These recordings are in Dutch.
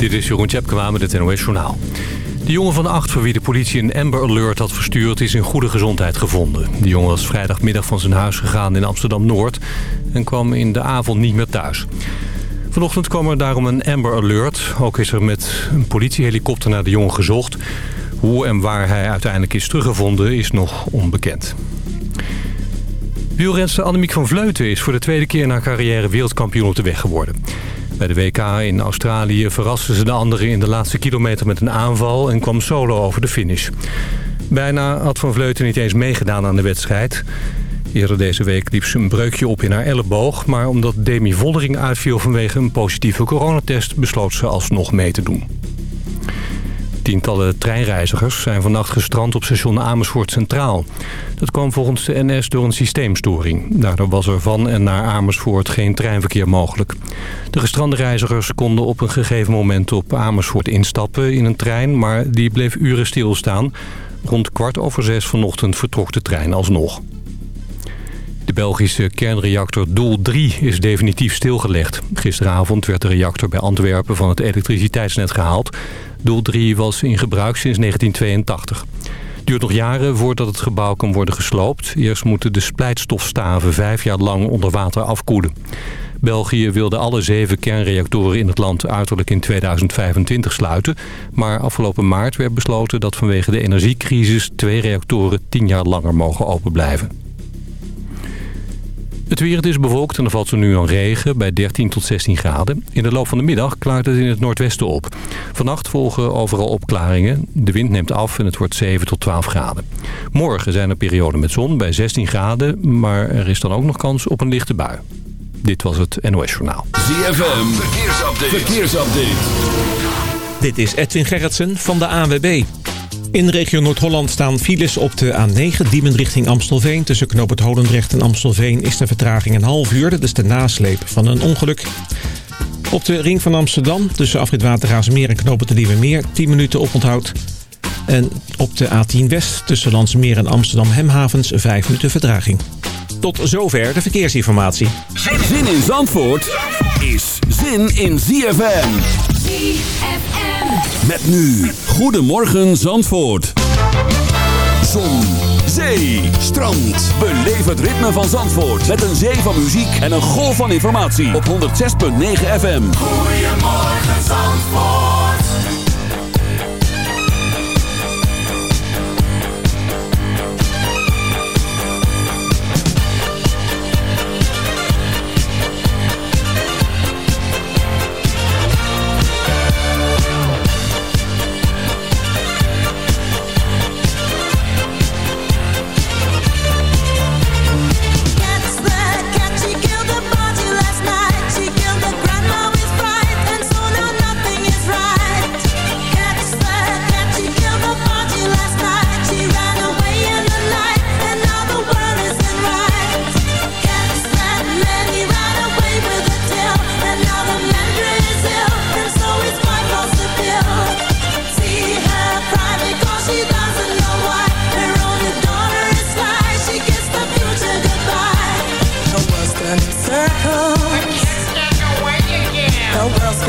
Dit is Jeroen Tjepkema met het NOS Journaal. De jongen van acht voor wie de politie een Amber Alert had verstuurd... is in goede gezondheid gevonden. De jongen was vrijdagmiddag van zijn huis gegaan in Amsterdam-Noord... en kwam in de avond niet meer thuis. Vanochtend kwam er daarom een Amber Alert. Ook is er met een politiehelikopter naar de jongen gezocht. Hoe en waar hij uiteindelijk is teruggevonden is nog onbekend. Wielrenster Annemiek van Vleuten is voor de tweede keer na carrière wereldkampioen op de weg geworden. Bij de WK in Australië verraste ze de anderen in de laatste kilometer met een aanval en kwam solo over de finish. Bijna had Van Vleuten niet eens meegedaan aan de wedstrijd. Eerder deze week liep ze een breukje op in haar elleboog... maar omdat Demi Vollering uitviel vanwege een positieve coronatest... besloot ze alsnog mee te doen. Tientallen treinreizigers zijn vannacht gestrand op station Amersfoort Centraal. Dat kwam volgens de NS door een systeemstoring. Daardoor was er van en naar Amersfoort geen treinverkeer mogelijk. De gestrande reizigers konden op een gegeven moment op Amersfoort instappen in een trein... maar die bleef uren stilstaan. Rond kwart over zes vanochtend vertrok de trein alsnog. De Belgische kernreactor Doel 3 is definitief stilgelegd. Gisteravond werd de reactor bij Antwerpen van het elektriciteitsnet gehaald. Doel 3 was in gebruik sinds 1982. Het duurt nog jaren voordat het gebouw kan worden gesloopt. Eerst moeten de splijtstofstaven vijf jaar lang onder water afkoelen. België wilde alle zeven kernreactoren in het land uiterlijk in 2025 sluiten. Maar afgelopen maart werd besloten dat vanwege de energiecrisis twee reactoren tien jaar langer mogen open blijven. Het weer het is bewolkt en er valt zo nu aan regen bij 13 tot 16 graden. In de loop van de middag klaart het in het noordwesten op. Vannacht volgen overal opklaringen. De wind neemt af en het wordt 7 tot 12 graden. Morgen zijn er perioden met zon bij 16 graden, maar er is dan ook nog kans op een lichte bui. Dit was het NOS Journaal. ZFM, verkeersupdate. verkeersupdate. Dit is Edwin Gerritsen van de ANWB. In de regio Noord-Holland staan files op de A9, Diemen richting Amstelveen. Tussen Knoop het Holendrecht en Amstelveen is de vertraging een half uur. Dat is de nasleep van een ongeluk. Op de ring van Amsterdam, tussen Afrit Watergaasmeer en Knoop het de Nieuwe Meer, 10 minuten oponthoud. En op de A10 West, tussen Landsmeer en Amsterdam-Hemhavens, 5 minuten vertraging. Tot zover de verkeersinformatie. Zin in Zandvoort is zin in ZFM. ZFM. Met nu, Goedemorgen Zandvoort. Zon, zee, strand. Beleef het ritme van Zandvoort. Met een zee van muziek en een golf van informatie. Op 106.9 FM. Goedemorgen Zandvoort.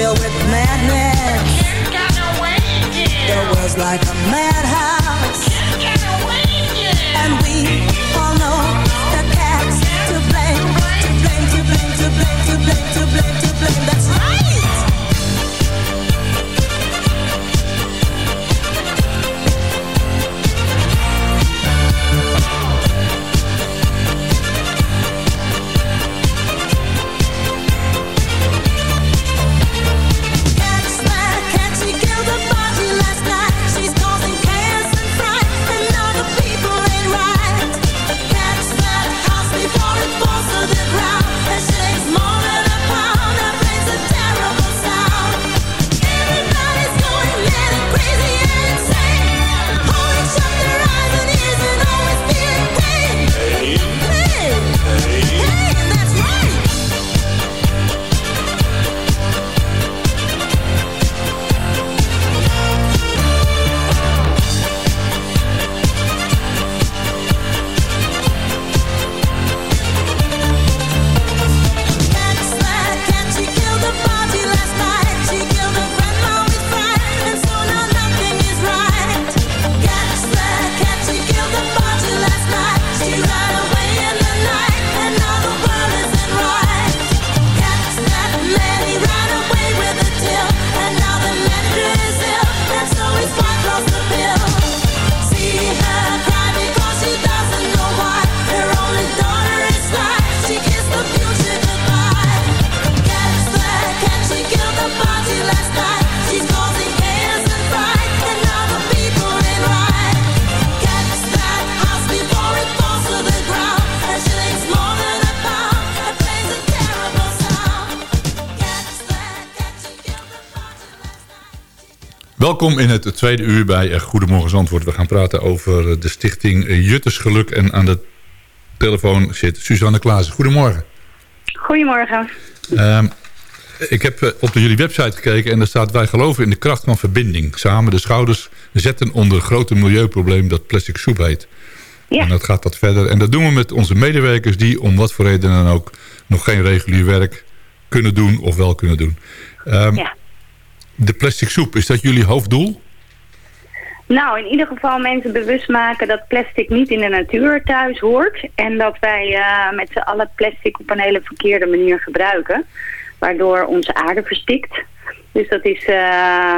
Filled with madness. The world's like a madhouse. Welkom in het tweede uur bij eh, Goedemorgen Zandvoort. We gaan praten over eh, de stichting eh, Juttersgeluk. En aan de telefoon zit Suzanne Klaassen. Goedemorgen. Goedemorgen. Ehm, ik heb op jullie website gekeken en daar staat... wij geloven in de kracht van verbinding. Samen de schouders zetten onder het grote milieuprobleem dat plastic soep heet. Ja. En dat gaat dat verder. En dat doen we met onze medewerkers die om wat voor reden dan ook... nog geen regulier werk kunnen doen of wel kunnen doen. Ehm, Ja. De plastic soep, is dat jullie hoofddoel? Nou, in ieder geval mensen bewust maken dat plastic niet in de natuur thuis hoort. En dat wij eh, met z'n allen plastic op een hele verkeerde manier gebruiken. Waardoor onze aarde verstikt. Dus dat is eh,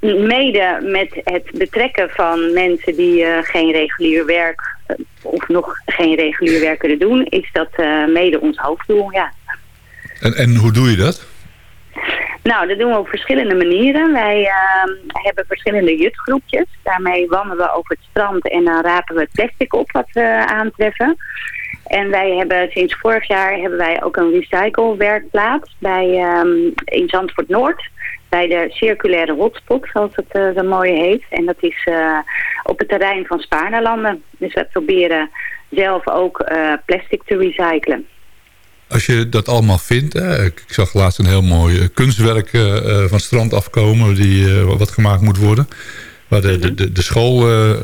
mede met het betrekken van mensen die eh, geen regulier werk... of nog geen regulier werk kunnen doen, is dat mede ons hoofddoel, ja. En, en hoe doe je dat? Nou, dat doen we op verschillende manieren. Wij ehm, hebben verschillende jutgroepjes. Daarmee wandelen we over het strand en dan rapen we het plastic op wat we aantreffen. En wij hebben sinds vorig jaar hebben wij ook een recyclewerkplaats bij, ehm, in Zandvoort Noord. Bij de circulaire hotspot, zoals het eh, zo mooi heet. En dat is eh, op het terrein van Spaarnelanden. Dus we proberen zelf ook eh, plastic te recyclen. Als je dat allemaal vindt... Hè, ik ik zag laatst een heel mooi eh, kunstwerk eh, eh, van strand afkomen... Die, wat gemaakt moet worden. Waar de, de, de, de school,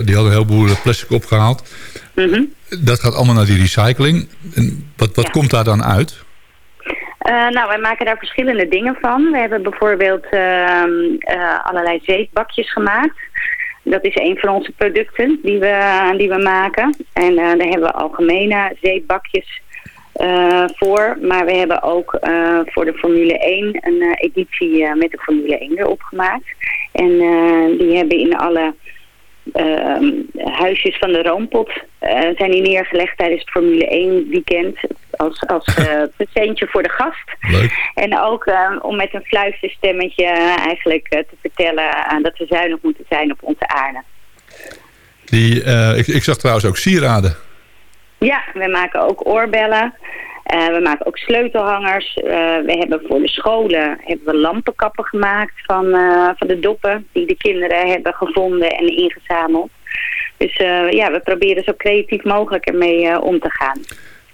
die had een heleboel plastic opgehaald. Mhm. Dat gaat allemaal naar die recycling. En wat wat Ja. komt daar dan uit? Nou, wij maken daar verschillende dingen van. We hebben bijvoorbeeld ehm, eh, allerlei zeepbakjes gemaakt. Dat is een van onze producten die we, die we maken. En daar hebben we algemene zeepbakjes eh, voor. Maar we hebben ook eh, voor de Formule 1 een eh, editie met de Formule 1 erop gemaakt. En die hebben in alle ehm, huisjes van de Roompot zijn die neergelegd tijdens het Formule 1 weekend als, als presentje voor de gast. Leuk. En ook om met een fluisterstemmetje eigenlijk te vertellen dat we zuinig moeten zijn op onze aarde. Die, ik, ik zag trouwens ook sieraden. Ja, we maken ook oorbellen. Eh, we maken ook sleutelhangers. Eh, we hebben voor de scholen hebben we lampenkappen gemaakt van, eh, van de doppen die de kinderen hebben gevonden en ingezameld. Dus ja, we proberen zo creatief mogelijk ermee om te gaan.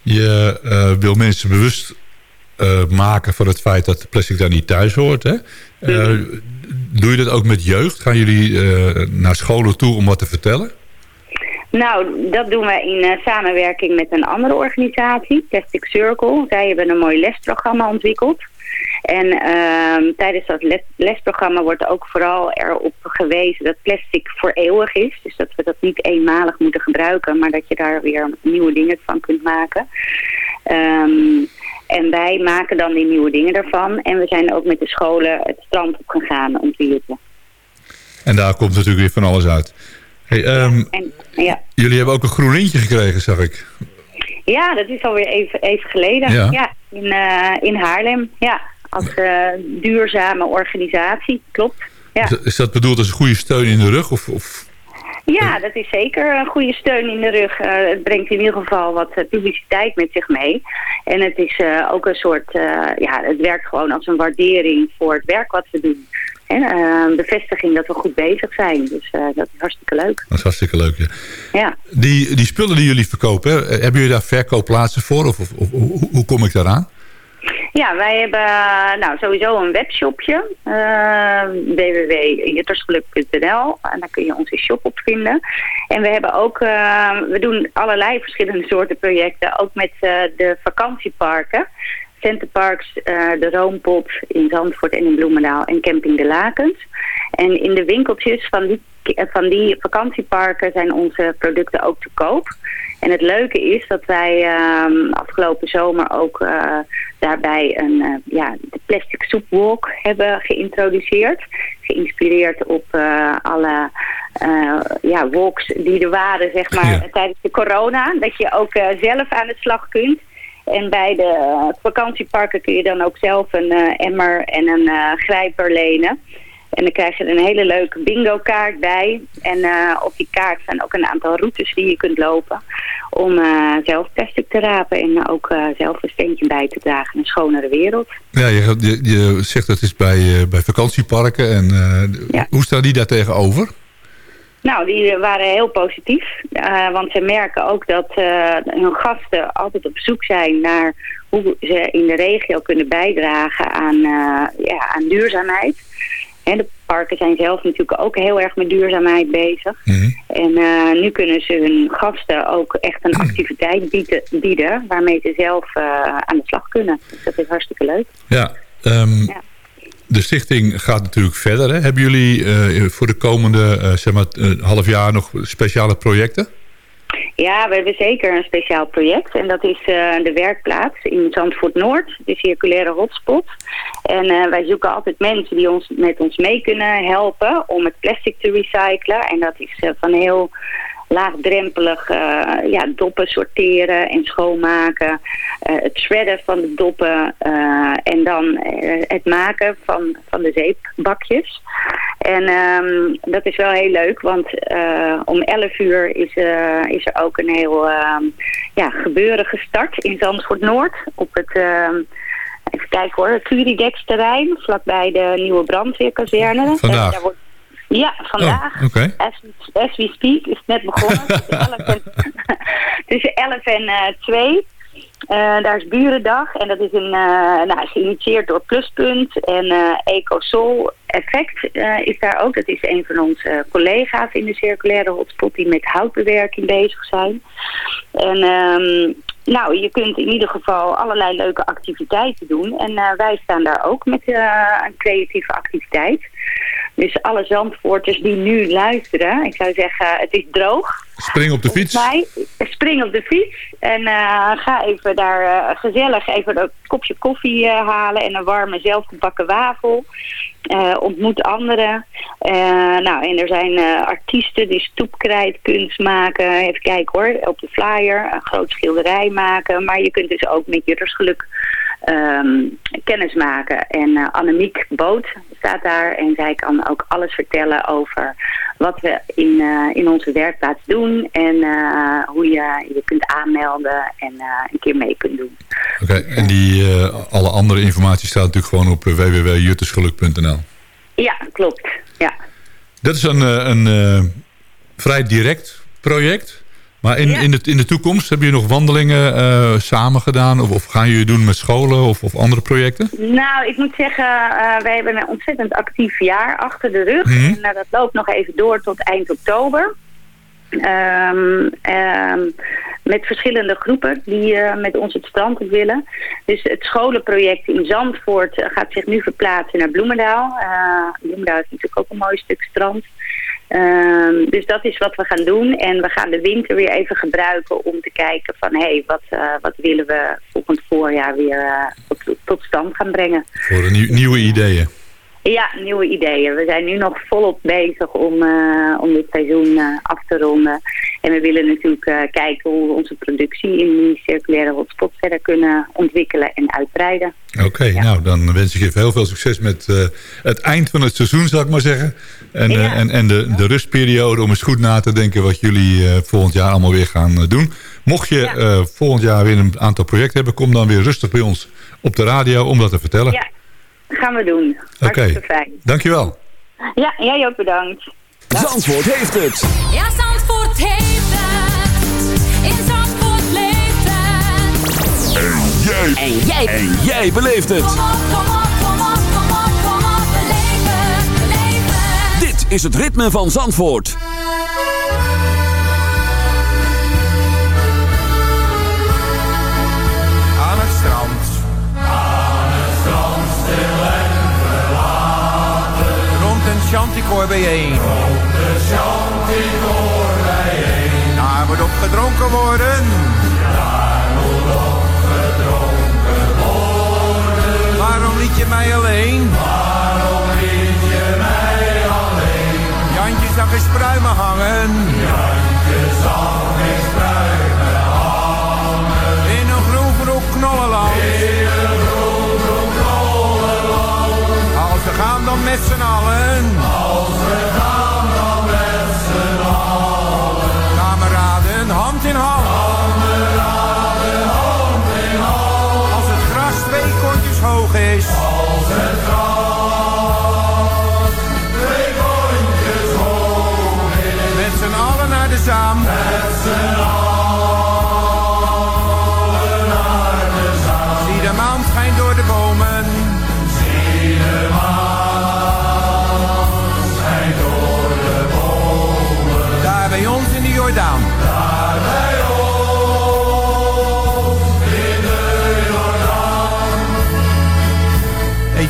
Je wil mensen bewust maken van het feit dat plastic daar niet thuis hoort. Hè? Eh, doe je dat ook met jeugd? Gaan jullie naar scholen toe om wat te vertellen? Nou, dat doen we in eh, samenwerking met een andere organisatie, Plastic Circle. Zij hebben een mooi lesprogramma ontwikkeld. En ehm, tijdens dat les- lesprogramma wordt ook vooral erop gewezen dat plastic voor eeuwig is. Dus dat we dat niet eenmalig moeten gebruiken, maar dat je daar weer nieuwe dingen van kunt maken. Ehm, en wij maken dan die nieuwe dingen daarvan. En we zijn ook met de scholen het strand op gegaan om te. En daar komt natuurlijk weer van alles uit. Hey, ehm, En ja. jullie hebben ook een groen lintje gekregen, zag ik. Ja, dat is alweer even, even geleden. Ja. Ja, in, eh, in Haarlem. Ja, als eh, duurzame organisatie. Klopt. Ja. Is, is dat bedoeld als een goede steun in de rug? Of, of ja, dat is zeker een goede steun in de rug. Eh, het brengt in ieder geval wat publiciteit met zich mee. En het is ook een soort, ja, het werkt gewoon als een waardering voor het werk wat we doen. En, eh, bevestiging dat we goed bezig zijn. Dus eh, dat is hartstikke leuk. dat is hartstikke leuk. Ja. Ja. Die, die spullen die jullie verkopen, hè, hebben jullie daar verkoopplaatsen voor? Of, of, of hoe, hoe kom ik daaraan? Ja, wij hebben eh, nou, sowieso een webshopje. Uh, www.juttersgeluk.nl En daar kun je onze shop op vinden. En we hebben ook, eh, we doen allerlei verschillende soorten projecten. Ook met eh, de vakantieparken. Centerparks, eh, de Roompot in Zandvoort en in Bloemendaal en Camping de Lakens. En in de winkeltjes van die, van die vakantieparken zijn onze producten ook te koop. En het leuke is dat wij ehm, afgelopen zomer ook eh, daarbij een eh, ja, de plastic soepwalk hebben geïntroduceerd. Geïnspireerd op eh, alle eh, ja, walks die er waren zeg maar, Ja. tijdens de corona. Dat je ook eh, zelf aan de slag kunt. En bij de eh, vakantieparken kun je dan ook zelf een eh, emmer en een eh, grijper lenen. En dan krijg je een hele leuke bingo kaart bij. En op die kaart staan ook een aantal routes die je kunt lopen. Om zelf plastic te rapen en ook zelf een steentje bij te dragen in een schonere wereld. Ja, je, je, je zegt dat is bij, bij vakantieparken. En, Ja. Hoe staan die daar tegenover? Nou, die waren heel positief. eh, want ze merken ook dat eh, hun gasten altijd op zoek zijn naar hoe ze in de regio kunnen bijdragen aan, eh, ja, aan duurzaamheid. En de parken zijn zelf natuurlijk ook heel erg met duurzaamheid bezig. Mhm. En nu kunnen ze hun gasten ook echt een activiteit bieden, bieden waarmee ze zelf aan de slag kunnen. Dus dat is hartstikke leuk. Ja, ehm, Ja. De stichting gaat natuurlijk verder. Hè? Hebben jullie eh, voor de komende eh, zeg maar, eh, half jaar nog speciale projecten? Ja, we hebben zeker een speciaal project. En dat is de werkplaats in Zandvoort Noord, de circulaire hotspot. En wij zoeken altijd mensen die ons met ons mee kunnen helpen om het plastic te recyclen. En dat is van heel laagdrempelig eh, ja, doppen sorteren en schoonmaken. eh, het shredden van de doppen eh, en dan het maken van, van de zeepbakjes. En ehm, dat is wel heel leuk, want om 11 uur is, is er ook een heel ehm, ja, gebeuren gestart in Zandvoort Noord. Op het, ehm, even kijken hoor, het Curidex terrein, vlakbij de nieuwe brandweerkazerne. Vandaag? Daar wordt- ja, vandaag. Oh. As, we, as we speak is het net begonnen. tussen 11 en, tussen 11 en eh 2. Eh, daar is Burendag en dat is een, eh, nou, geïnitieerd door Pluspunt en eh EcoSol Effect is daar ook. Dat is een van onze collega's in de circulaire hotspot die met houtbewerking bezig zijn. En ehm, nou, je kunt in ieder geval allerlei leuke activiteiten doen. En wij staan daar ook met een creatieve activiteit. Dus alle Zandvoorters die nu luisteren, ik zou zeggen, het is droog. Spring op de fiets. Mij, spring op de fiets en eh, ga even daar eh, gezellig even een kopje koffie eh, halen en een warme zelfgebakken wafel. Ontmoet anderen. Nou, en er zijn artiesten die stoepkrijtkunst maken. Even kijken hoor, op de flyer. Een groot schilderij maken. Maar je kunt dus ook met je rustgeluk ehm, kennis maken. En eh, Annemiek Boot staat daar. En zij kan ook alles vertellen over wat we in, eh, in onze werkplaats doen. En eh, hoe je je kunt aanmelden en een keer mee kunt doen. Oké, en die, alle andere informatie staat natuurlijk gewoon op www.juttersgeluk.nl. Ja, klopt. Ja. Dat is een, een vrij direct project. Maar in, Ja. in, de, in de toekomst hebben jullie nog wandelingen eh, samen gedaan? Of, of gaan jullie doen met scholen of, of andere projecten? Nou, ik moet zeggen, eh wij hebben een ontzettend actief jaar achter de rug. Mhm. En eh, dat loopt nog even door tot eind oktober. Ehm, ehm, met verschillende groepen die met ons het strand op willen. Dus het scholenproject in Zandvoort gaat zich nu verplaatsen naar Bloemendaal. Eh, Bloemendaal is natuurlijk ook een mooi stuk strand. Ehm, dus dat is wat we gaan doen. En we gaan de winter weer even gebruiken om te kijken van... hé, hey, wat, eh, wat willen we volgend voorjaar weer eh, tot, stand gaan brengen. Voor nieuw- nieuwe ideeën. Ja, nieuwe ideeën. We zijn nu nog volop bezig om, eh, om dit seizoen eh, af te ronden. En we willen natuurlijk eh, kijken hoe we onze productie in die circulaire hotspot verder kunnen ontwikkelen en uitbreiden. Oké, nou dan wens ik je heel veel succes met het eind van het seizoen, zal ik maar zeggen. En, Ja. en, en de, de rustperiode om eens goed na te denken wat jullie volgend jaar allemaal weer gaan doen. Mocht je Ja. volgend jaar weer een aantal projecten hebben, kom dan weer rustig bij ons op de radio om dat te vertellen. Ja, gaan we doen. Oké, fijn. dankjewel. Ja, jij ook bedankt. Zandvoort heeft het. Ja, Zandvoort heeft het. In Zandvoort leeft het. Jij. En jij. En jij beleeft het. Kom op, kom op, kom op, kom op, kom op. Beleef het, beleef het. Dit is het ritme van Zandvoort. Rond een chanticoor bijeen. Daar moet op gedronken worden. Waarom liet je mij alleen? Jantje zag eens pruimen hangen. In een groen groen knollenland. Gaan dan met z'n allen.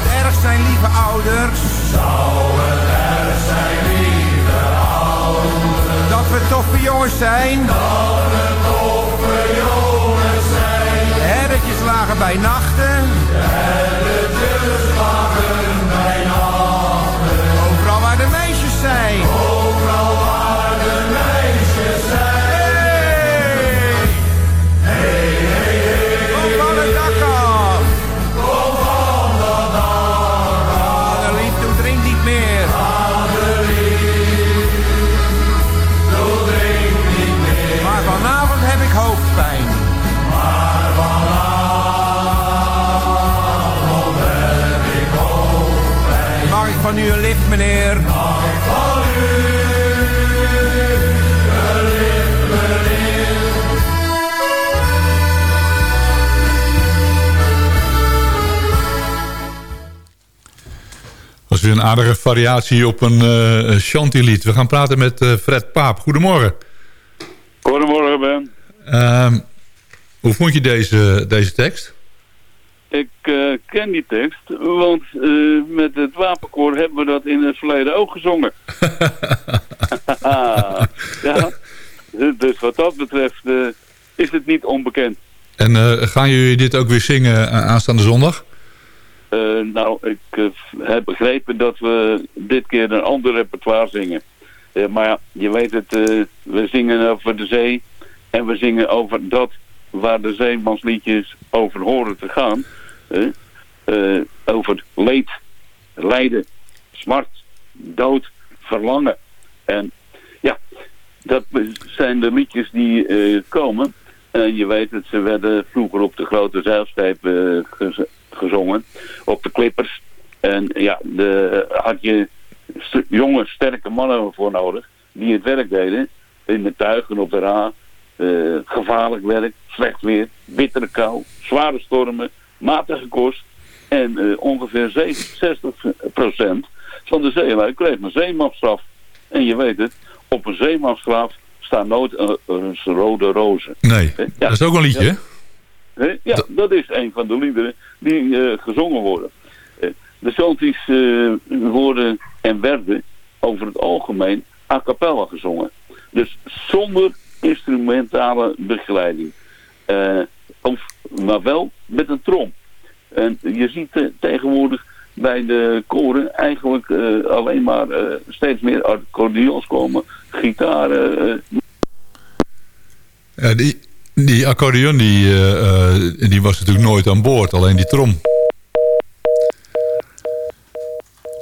Zou het erg zijn, lieve ouders? Dat we toffe jongens zijn? De een aardige variatie op een chanty-lied. We gaan praten met eh, Fred Paap. Goedemorgen. Goedemorgen Ben. Ehm, hoe vond je deze, deze tekst? Ik eh, ken die tekst, want met het wapenkoor hebben we dat in het verleden ook gezongen. ja, dus wat dat betreft is het niet onbekend. En gaan jullie dit ook weer zingen aanstaande zondag? Eh, nou, ik eh, heb begrepen dat we dit keer een ander repertoire zingen. Eh, maar ja, je weet het, we zingen over de zee en we zingen over dat waar de zeemansliedjes over horen te gaan. Over leed, lijden, smart, dood, verlangen. En ja, dat zijn de liedjes die komen. En je weet het, ze werden vroeger op de grote zeilschepen gez- gezongen. Op de klippers. En ja, de, had je st- jonge, sterke mannen voor nodig. Die het werk deden. In de tuigen op de ra. eh, gevaarlijk werk, slecht weer, bittere kou, zware stormen, matige kost. En eh, ongeveer 67% van de zeelui kreeg een zeemansstraf. En je weet het, op een zeemansgraf staan nooit een, een rode rozen. Nee, Ja. dat is ook een liedje, Ja. Ja, dat is een van de liederen die eh, gezongen worden. Eh, de Santis eh, worden en werden over het algemeen a cappella gezongen. Dus zonder instrumentale begeleiding. Of, maar wel met een trom. En je ziet tegenwoordig bij de koren eigenlijk alleen maar steeds meer accordeons komen, gitaren, Ja, die, die accordeon die, eh, die was natuurlijk nooit aan boord, alleen die trom.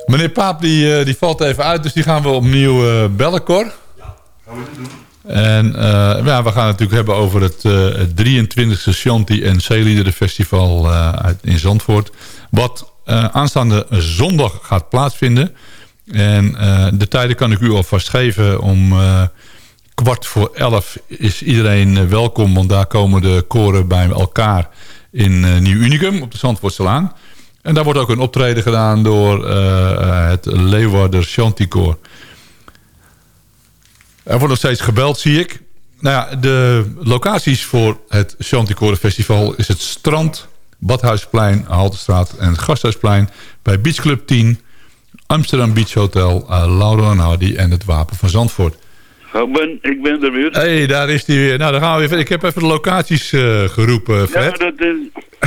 Meneer Paap die, eh, die valt even uit, dus die gaan we opnieuw eh bellen, Cor. En eh, ja, we gaan het natuurlijk hebben over het, eh, het 23e Shanti en Zeeliederenfestival eh uit, in Zandvoort. Wat aanstaande zondag gaat plaatsvinden. En de tijden kan ik u alvast geven. Om kwart voor elf is iedereen eh, welkom. Want daar komen de koren bij elkaar in eh, Nieuw Unicum op de Zandvoortselaan. En daar wordt ook een optreden gedaan door eh, het Leeuwarder Chanticoor. Er wordt nog steeds gebeld, zie ik. Nou ja, de locaties voor het Chanticoren Festival is het Strand, Badhuisplein, Haltestraat en het Gasthuisplein bij Beach Club 10. Amsterdam Beach Hotel, uh, Lauro en Hardy en het Wapen van Zandvoort. Oh, ben, ik ben er weer. Hé, hey, daar is hij weer. Nou, dan gaan we weer. Ik heb even de locaties uh, geroepen, Fred. Ja, dat is,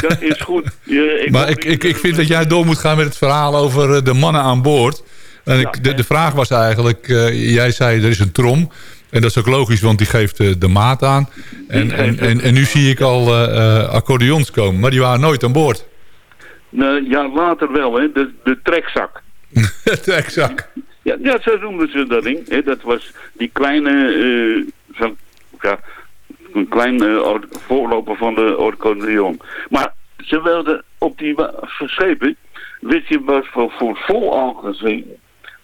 dat is goed. Je, ik maar ik, ik, ik vind dat jij door moet gaan met het verhaal over de mannen aan boord. En ik, de, de vraag was eigenlijk, uh, jij zei er is een trom. En dat is ook logisch, want die geeft uh, de maat aan. En, en, en, en, nu zie ik al accordeons komen, maar die waren nooit aan boord. Nou, ja, later wel, hè. De, de trekzak. de trekzak. Ja, ja, zo noemden ze dat ding. Hè. Dat was die kleine, zo, ja, een klein voorloper van de accordeon. Maar ze wilden op die schepen, wist je, was voor, voor vol aangezien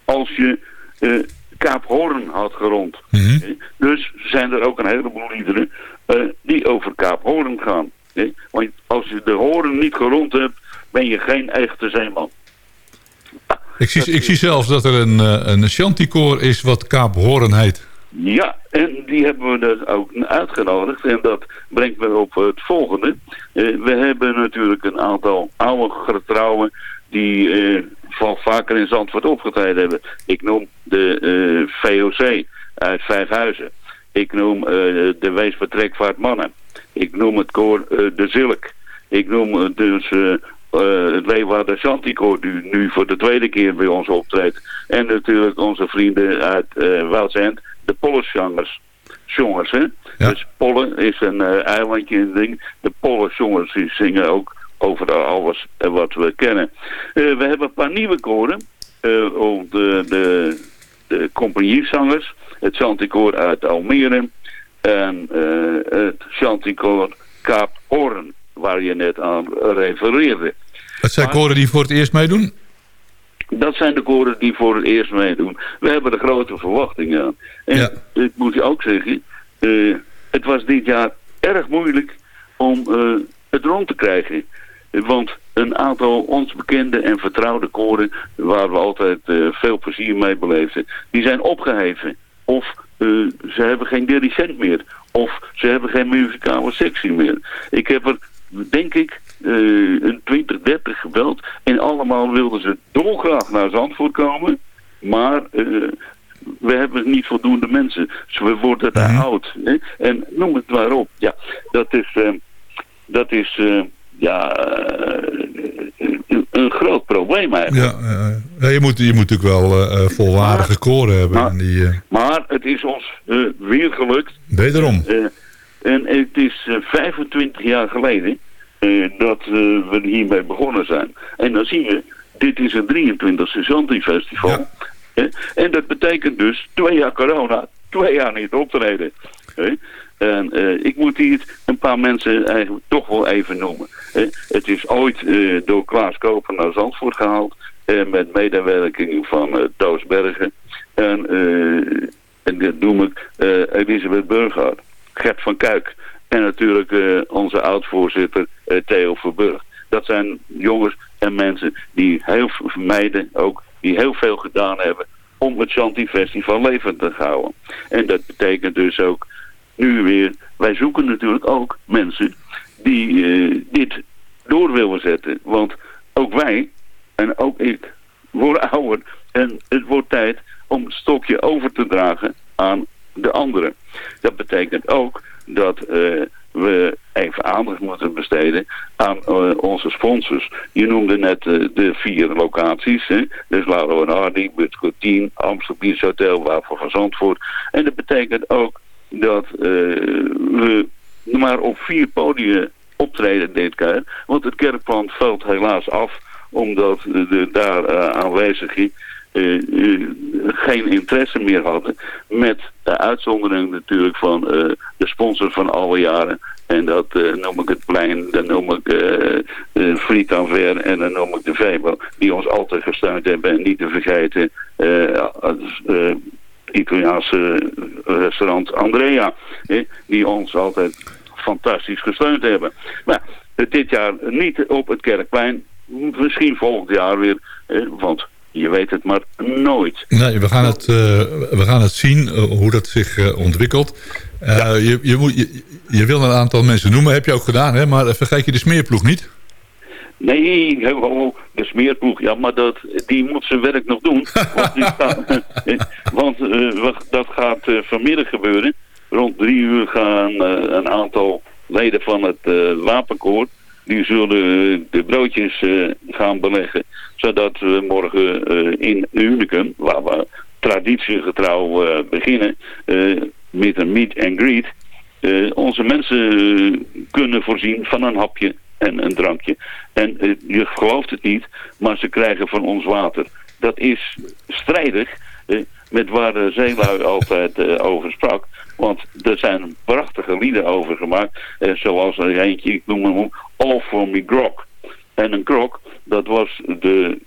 als je uh, Kaap Hoorn had gerond. Mm -hmm. Dus zijn er ook een heleboel liederen uh, die over Kaap Hoorn gaan. Want als je de Hoorn niet gerond hebt, ben je geen echte zeeman. Ik zie, ik zie zelfs dat er een, een chanticoor is wat Kaap Hoorn heet. Ja, en die hebben we dus ook uitgenodigd. En dat brengt me op het volgende. Uh, we hebben natuurlijk een aantal oude getrouwen die uh, van vaker in Zandvoort opgetreden hebben. Ik noem de VOC uit Vijfhuizen. Ik noem de Weesvertrekvaart Mannen. Ik noem het koor De Zilk. Ik noem dus het Leeuwarden Chanticoor die nu voor de tweede keer bij ons optreedt. En natuurlijk onze vrienden uit uh, de Pollenzangers. Zongers, hè? Ja. Dus Pollen is een eilandje in ding. De Pollenzongers die zingen ook over alles wat we kennen. Uh, we hebben een paar nieuwe koren. Uh, de, de, de compagniezangers. Het Chanticoor uit Almere. En uh, het Chanticoor Kaap Hoorn. Waar je net aan refereerde. Dat zijn koren die voor het eerst meedoen? Dat zijn de koren die voor het eerst meedoen. We hebben er grote verwachtingen aan. En ja. ik moet je ook zeggen... het was dit jaar erg moeilijk om het rond te krijgen. Want een aantal ons bekende en vertrouwde koren... waar we altijd uh, veel plezier mee beleefden... die zijn opgeheven. Of uh, ze hebben geen dirigent meer. Of ze hebben geen muzikale sectie meer. Ik heb er, denk ik, uh, een 20, 30 gebeld. En allemaal wilden ze dolgraag naar Zandvoort komen. Maar we hebben niet voldoende mensen. Dus we worden daar mm-hmm. oud. Hè? En noem het maar op. Ja, dat is... dat is ja, een groot probleem eigenlijk. Ja, ja, je, moet, je moet natuurlijk wel uh, volwaardige koren hebben. Maar, die, maar het is ons weer gelukt. Wederom. En het is 25 jaar geleden dat we hiermee begonnen zijn. En dan zie je, dit is een 23e Zanti-festival. Ja. en dat betekent dus twee jaar corona, twee jaar niet optreden. En uh, ik moet hier een paar mensen eigenlijk toch wel even noemen. Het is ooit uh, door Klaas Koper naar Zandvoort gehaald. met medewerking van Toos Bergen. En, en dat noem ik Elisabeth Burghardt. Gert van Kuik. En natuurlijk onze oud-voorzitter Theo Verburg. Dat zijn jongens en mensen die heel meiden ook, die heel veel gedaan hebben om het Chanti Festival levend te houden. En dat betekent dus ook nu weer, wij zoeken natuurlijk ook mensen die uh, dit door willen zetten. Want ook wij, en ook ik, worden ouder. En het wordt tijd om het stokje over te dragen aan de anderen. Dat betekent ook dat uh, we even aandacht moeten besteden aan uh, onze sponsors. Je noemde net uh, de vier locaties. Hè? Dus Laro en Hardy, Butscotien, Amsterdam Hotel, Wapen van Zandvoort. En dat betekent ook dat we maar op vier podium optreden dit keer. Want het kerkplan valt helaas af omdat de daar aanwezigen uh, geen interesse meer hadden. Met de uitzondering natuurlijk van de sponsor van alle jaren. En dat noem ik het plein, dan noem ik uh, Friet en dan noem ik de Vebo. Die ons altijd gesteund hebben en niet te vergeten Italiaanse restaurant Andrea. die ons altijd fantastisch gesteund hebben. Maar dit jaar niet op het Kerkplein. Misschien volgend jaar weer. want je weet het maar nooit. Nee, we gaan het, uh, we gaan het zien uh, hoe dat zich uh, ontwikkelt. Ja. je, je, moet, je, je, wil een aantal mensen noemen, heb je ook gedaan, hè? maar vergeet je de smeerploeg niet? Nee, de smeerploeg, ja, maar dat, die moet zijn werk nog doen. Want, eh, dat gaat eh, vanmiddag gebeuren. Rond drie uur gaan eh, een aantal leden van het eh, wapenkoor... die zullen de broodjes eh, gaan beleggen. Zodat we morgen eh, in Unicum, waar we traditiegetrouw eh, beginnen... met een meet and greet... onze mensen kunnen voorzien van een hapje en een drankje. En je gelooft het niet, maar ze krijgen van ons water. Dat is strijdig met waar de zeelui altijd over sprak. Want er zijn prachtige lieden over gemaakt. eh, zoals er eentje, ik noem hem All for me grog. En een grog, dat was de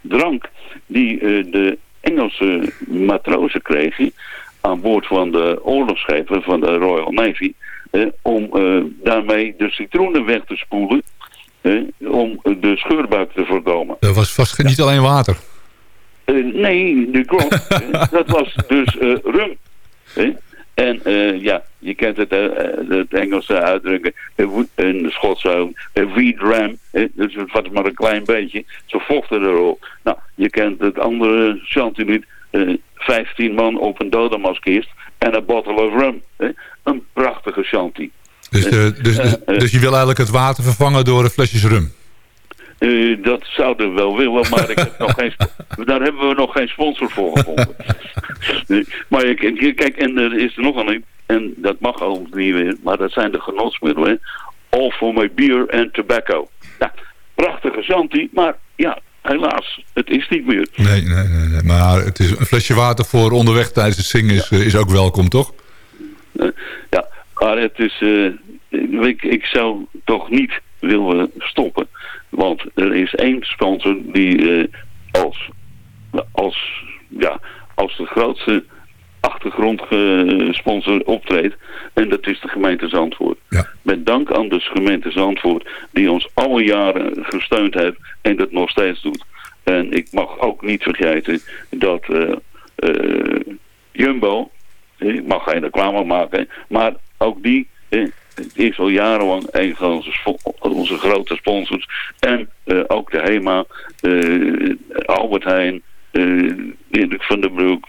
drank die eh, de Engelse matrozen kregen aan boord van de oorlogsschepen van de Royal Navy. eh, om daarmee de citroenen weg te spoelen. om de scheurbuik te voorkomen. Dat was vast niet alleen water. Nee, de grog, dat was dus rum. En eh, ja, je kent het, eh, het Engelse uitdrukken, wo- en de Schotse eh, weed ram, dus was maar een klein beetje, ze vochten erop. Nou, je kent het andere chantilly, eh 15 man op een dodenmaskist en een bottle of rum. hè. Een prachtige chanty. Dus, eh, dus, dus, dus je wil eigenlijk het water vervangen door een flesjes rum. Dat zouden we wel willen, maar ik heb nog geen, daar hebben we nog geen sponsor voor gevonden. Nee, maar kijk, en er is er nog een, en dat mag al niet meer, maar dat zijn de genotsmiddelen. All for my beer and tobacco. Ja, prachtige Santi, maar ja, helaas, het is niet meer. Nee, nee, nee, nee. Maar het is een flesje water voor onderweg tijdens het zingen is, is ook welkom, toch? Ja, maar het is, eh, ik, ik zou toch niet willen stoppen. Want er is één sponsor die eh, als, als, ja, als de grootste achtergrondsponsor optreedt. En dat is de gemeente Zandvoort. Ja. Met dank aan de gemeente Zandvoort die ons alle jaren gesteund heeft en dat nog steeds doet. En ik mag ook niet vergeten dat eh, eh, Jumbo, ik mag geen reclame maken, maar ook die is al jarenlang een van onze, grote sponsors. En eh, ook de HEMA, eh, Albert Heijn, eh, Dirk van der Broek,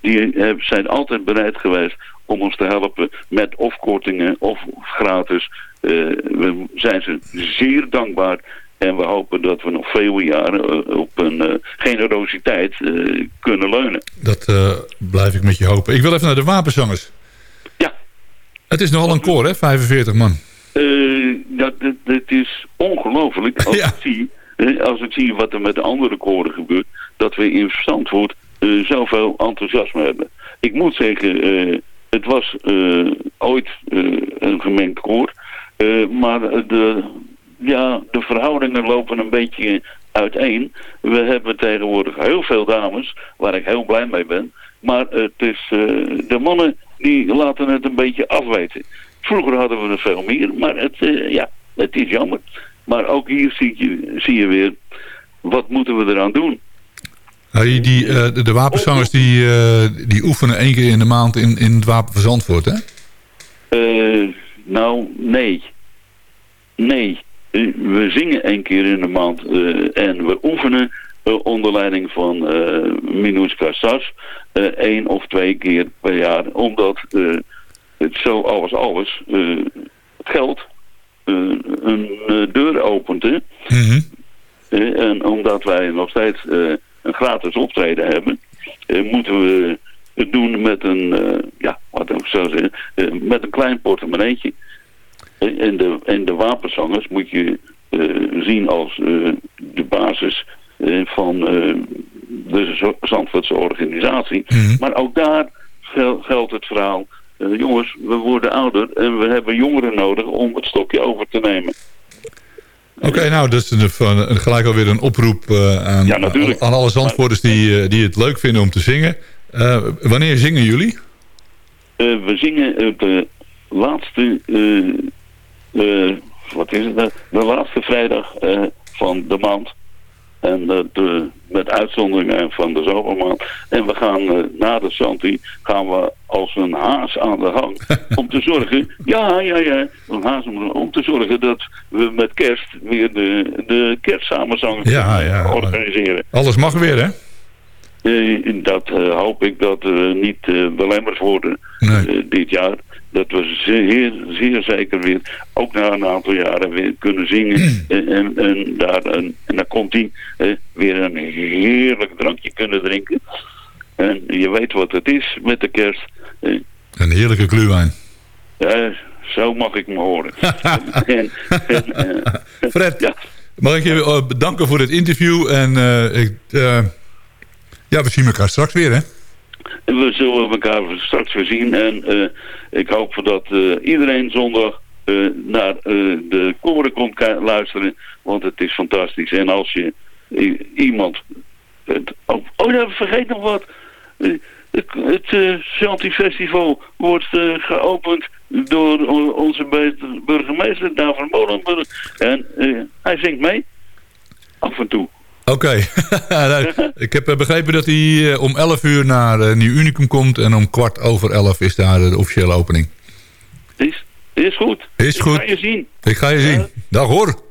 die zijn altijd bereid geweest om ons te helpen met of kortingen of gratis. We zijn ze zeer dankbaar en we hopen dat we nog vele jaren op een generositeit kunnen leunen. Dat blijf ik met je hopen. Ik wil even naar de wapenzangers. Het is nogal een koor, hè? 45 man. Eh, dat, dat, dat is ongelooflijk als, Ja. ik zie, eh, als ik zie wat er met de andere koren gebeurt. Dat we in Zandvoort eh zoveel enthousiasme hebben. Ik moet zeggen, het was ooit een gemengd koor. maar de, ja, de verhoudingen lopen een beetje uiteen. We hebben tegenwoordig heel veel dames, waar ik heel blij mee ben. Maar het is, de mannen die laten het een beetje afweten. Vroeger hadden we er veel meer, maar het, eh, ja, het is jammer. Maar ook hier zie je, zie je weer, wat moeten we eraan doen? Nou, die, die, eh, de, de wapenzangers die, die oefenen één keer in de maand in, in het Wapen van Zandvoort, hè? Nou, nee. Nee. We zingen één keer in de maand en we oefenen onder leiding van eh Minutska Sas eh, één of twee keer per jaar. Omdat eh, het zo alles alles eh, geld eh, een eh, deur opent. Hè? Eh, en omdat wij nog steeds eh, een gratis optreden hebben, eh, moeten we het doen met een, eh, ja, wat ik zou zeggen, eh, met een klein portemonneetje. Eh, en, de, en de wapenzangers moet je eh, zien als eh, de basis eh, van eh, de Zandvoortse organisatie. Mhm. Maar ook daar gel- geldt het verhaal. eh, jongens, we worden ouder en we hebben jongeren nodig om het stokje over te nemen. Oké, nou, dat is een, gelijk alweer een oproep eh, aan, Ja, aan alle Zandvoorters die, eh, die het leuk vinden om te zingen. Eh, wanneer zingen jullie? Eh, we zingen op de laatste, eh, eh, wat is het, de laatste vrijdag eh, van de maand. En dat eh, met uitzondering van de zomermaand. En we gaan eh, na de Santi gaan we als een haas aan de gang. om te zorgen, ja, ja, ja, een haas om, om te zorgen dat we met kerst weer de, de kerstsamenzang Ja, ja. organiseren. Alles mag weer, hè? Eh, dat hoop ik dat we niet belemmerd worden Nee. dit jaar. Dat we zeer, zeer zeker weer, ook na een aantal jaren, weer kunnen zingen. en, en, en daar, een, en dan komt hij weer een heerlijk drankje kunnen drinken. En je weet wat het is met de kerst. Eh, Een heerlijke gluwijn. ja, zo mag ik me horen. en, eh, Fred, ja, mag ik je eh, bedanken voor het interview. En ik, ja, we zien elkaar straks weer, hè? We zullen elkaar straks weer zien. En eh, ik hoop dat eh, iedereen zondag eh, naar de koren komt luisteren. Want het is fantastisch. En als je iemand... Het, oh, oh ja, vergeet nog wat. Het Chanty Festival wordt geopend door onze burgemeester David Molenburg. En hij zingt mee. Af en toe. Oké. Nou, ik heb eh, begrepen dat hij eh, om 11 uur naar eh, Nieuw Unicum komt. En om kwart over 11 is daar de officiële opening. Is, is goed. Is Ik goed. ga je zien. Ik ga je zien. Dag hoor.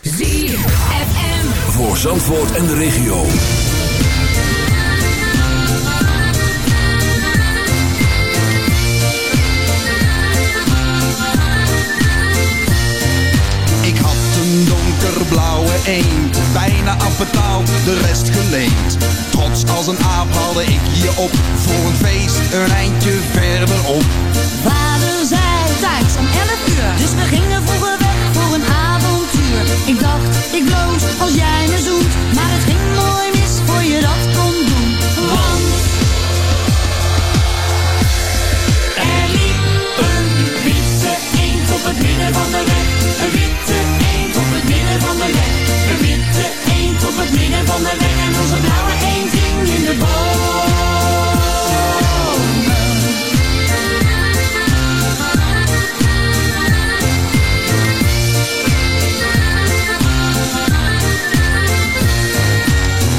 ZFM. Voor Zandvoort en de regio. Ik had een donkerblauwe eend, bijna afbetaald, de rest geleend. Trots als een aap haalde ik je op, voor een feest een eindje verderop. Vader zei thuis om 11 uur, dus we gingen vroeger weg voor een avontuur. Ik dacht, ik bloos als jij me zoent, maar het ging mooi mis voor je dat kon doen. Want Er liep een witte eend op het midden van de weg. Midden van de weg. Een witte eend op het midden van de weg. En onze blauwe eend hing in de boom.